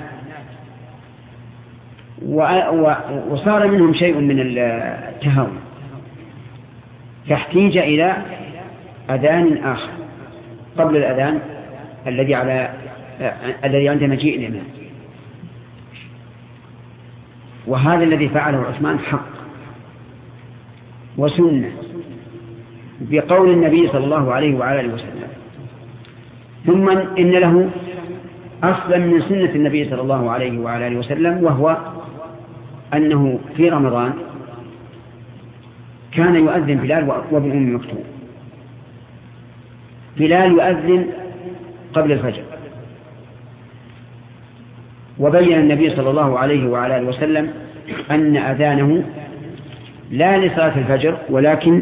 وصار منهم شيء من التهاون. فاحتيج إلى أذان آخر. قبل الأذان الذي على الذي عند مجيء الإمام وهذا الذي فعله عثمان حق وسنة بقول النبي صلى الله عليه وعلى آله وسلم. ثم إن له أصلا من سنة النبي صلى الله عليه وعلى آله وسلم وهو أنه في رمضان كان يؤذن بلال وابن أم مكتوم. بلال يؤذن قبل الفجر. وبين النبي صلى الله عليه وعلى آله وسلم أن أذانه لا لصلاة الفجر ولكن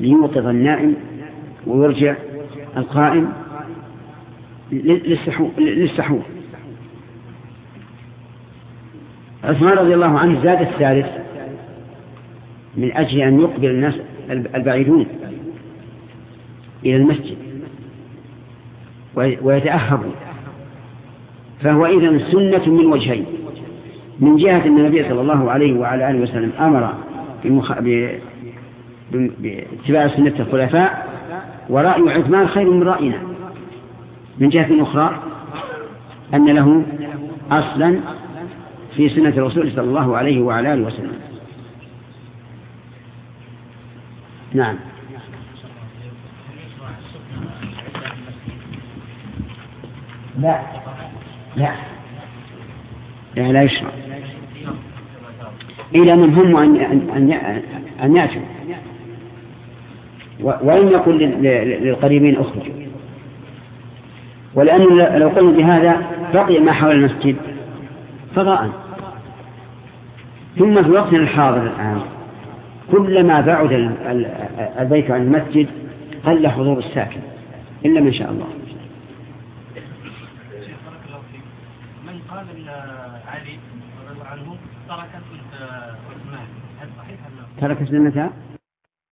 ليوقظ النائم ويرجع القائم للسحور. عثمان رضي الله عنه زاد الثالث من أجل أن يقبل الناس البعيدون إلى المسجد ويتأهبوا. فهو إذن سنة من وجهين. من جهة أن النبي صلى الله عليه وعلى آله وسلم أمر باتباع سنة الخلفاء ورأي عثمان خير من رأينا. من جهة أخرى أن له أصلا في سنة الرسول صلى الله عليه وعلى آله وسلم. نعم. لا. لا. لا لا يشرع. إلى من هم أن أن أن يأتوا. ولم يقل للقريبين أخرجوا. ولأن لو قلنا بهذا بقي ما حول المسجد فضاء. ثم في وقتنا الحاضر الآن كلما بعد البيت عن المسجد قل حضور الساكن إلا من شاء الله من قال علي رضي الله عنه ترك عثمان هل صحيح ترك سنة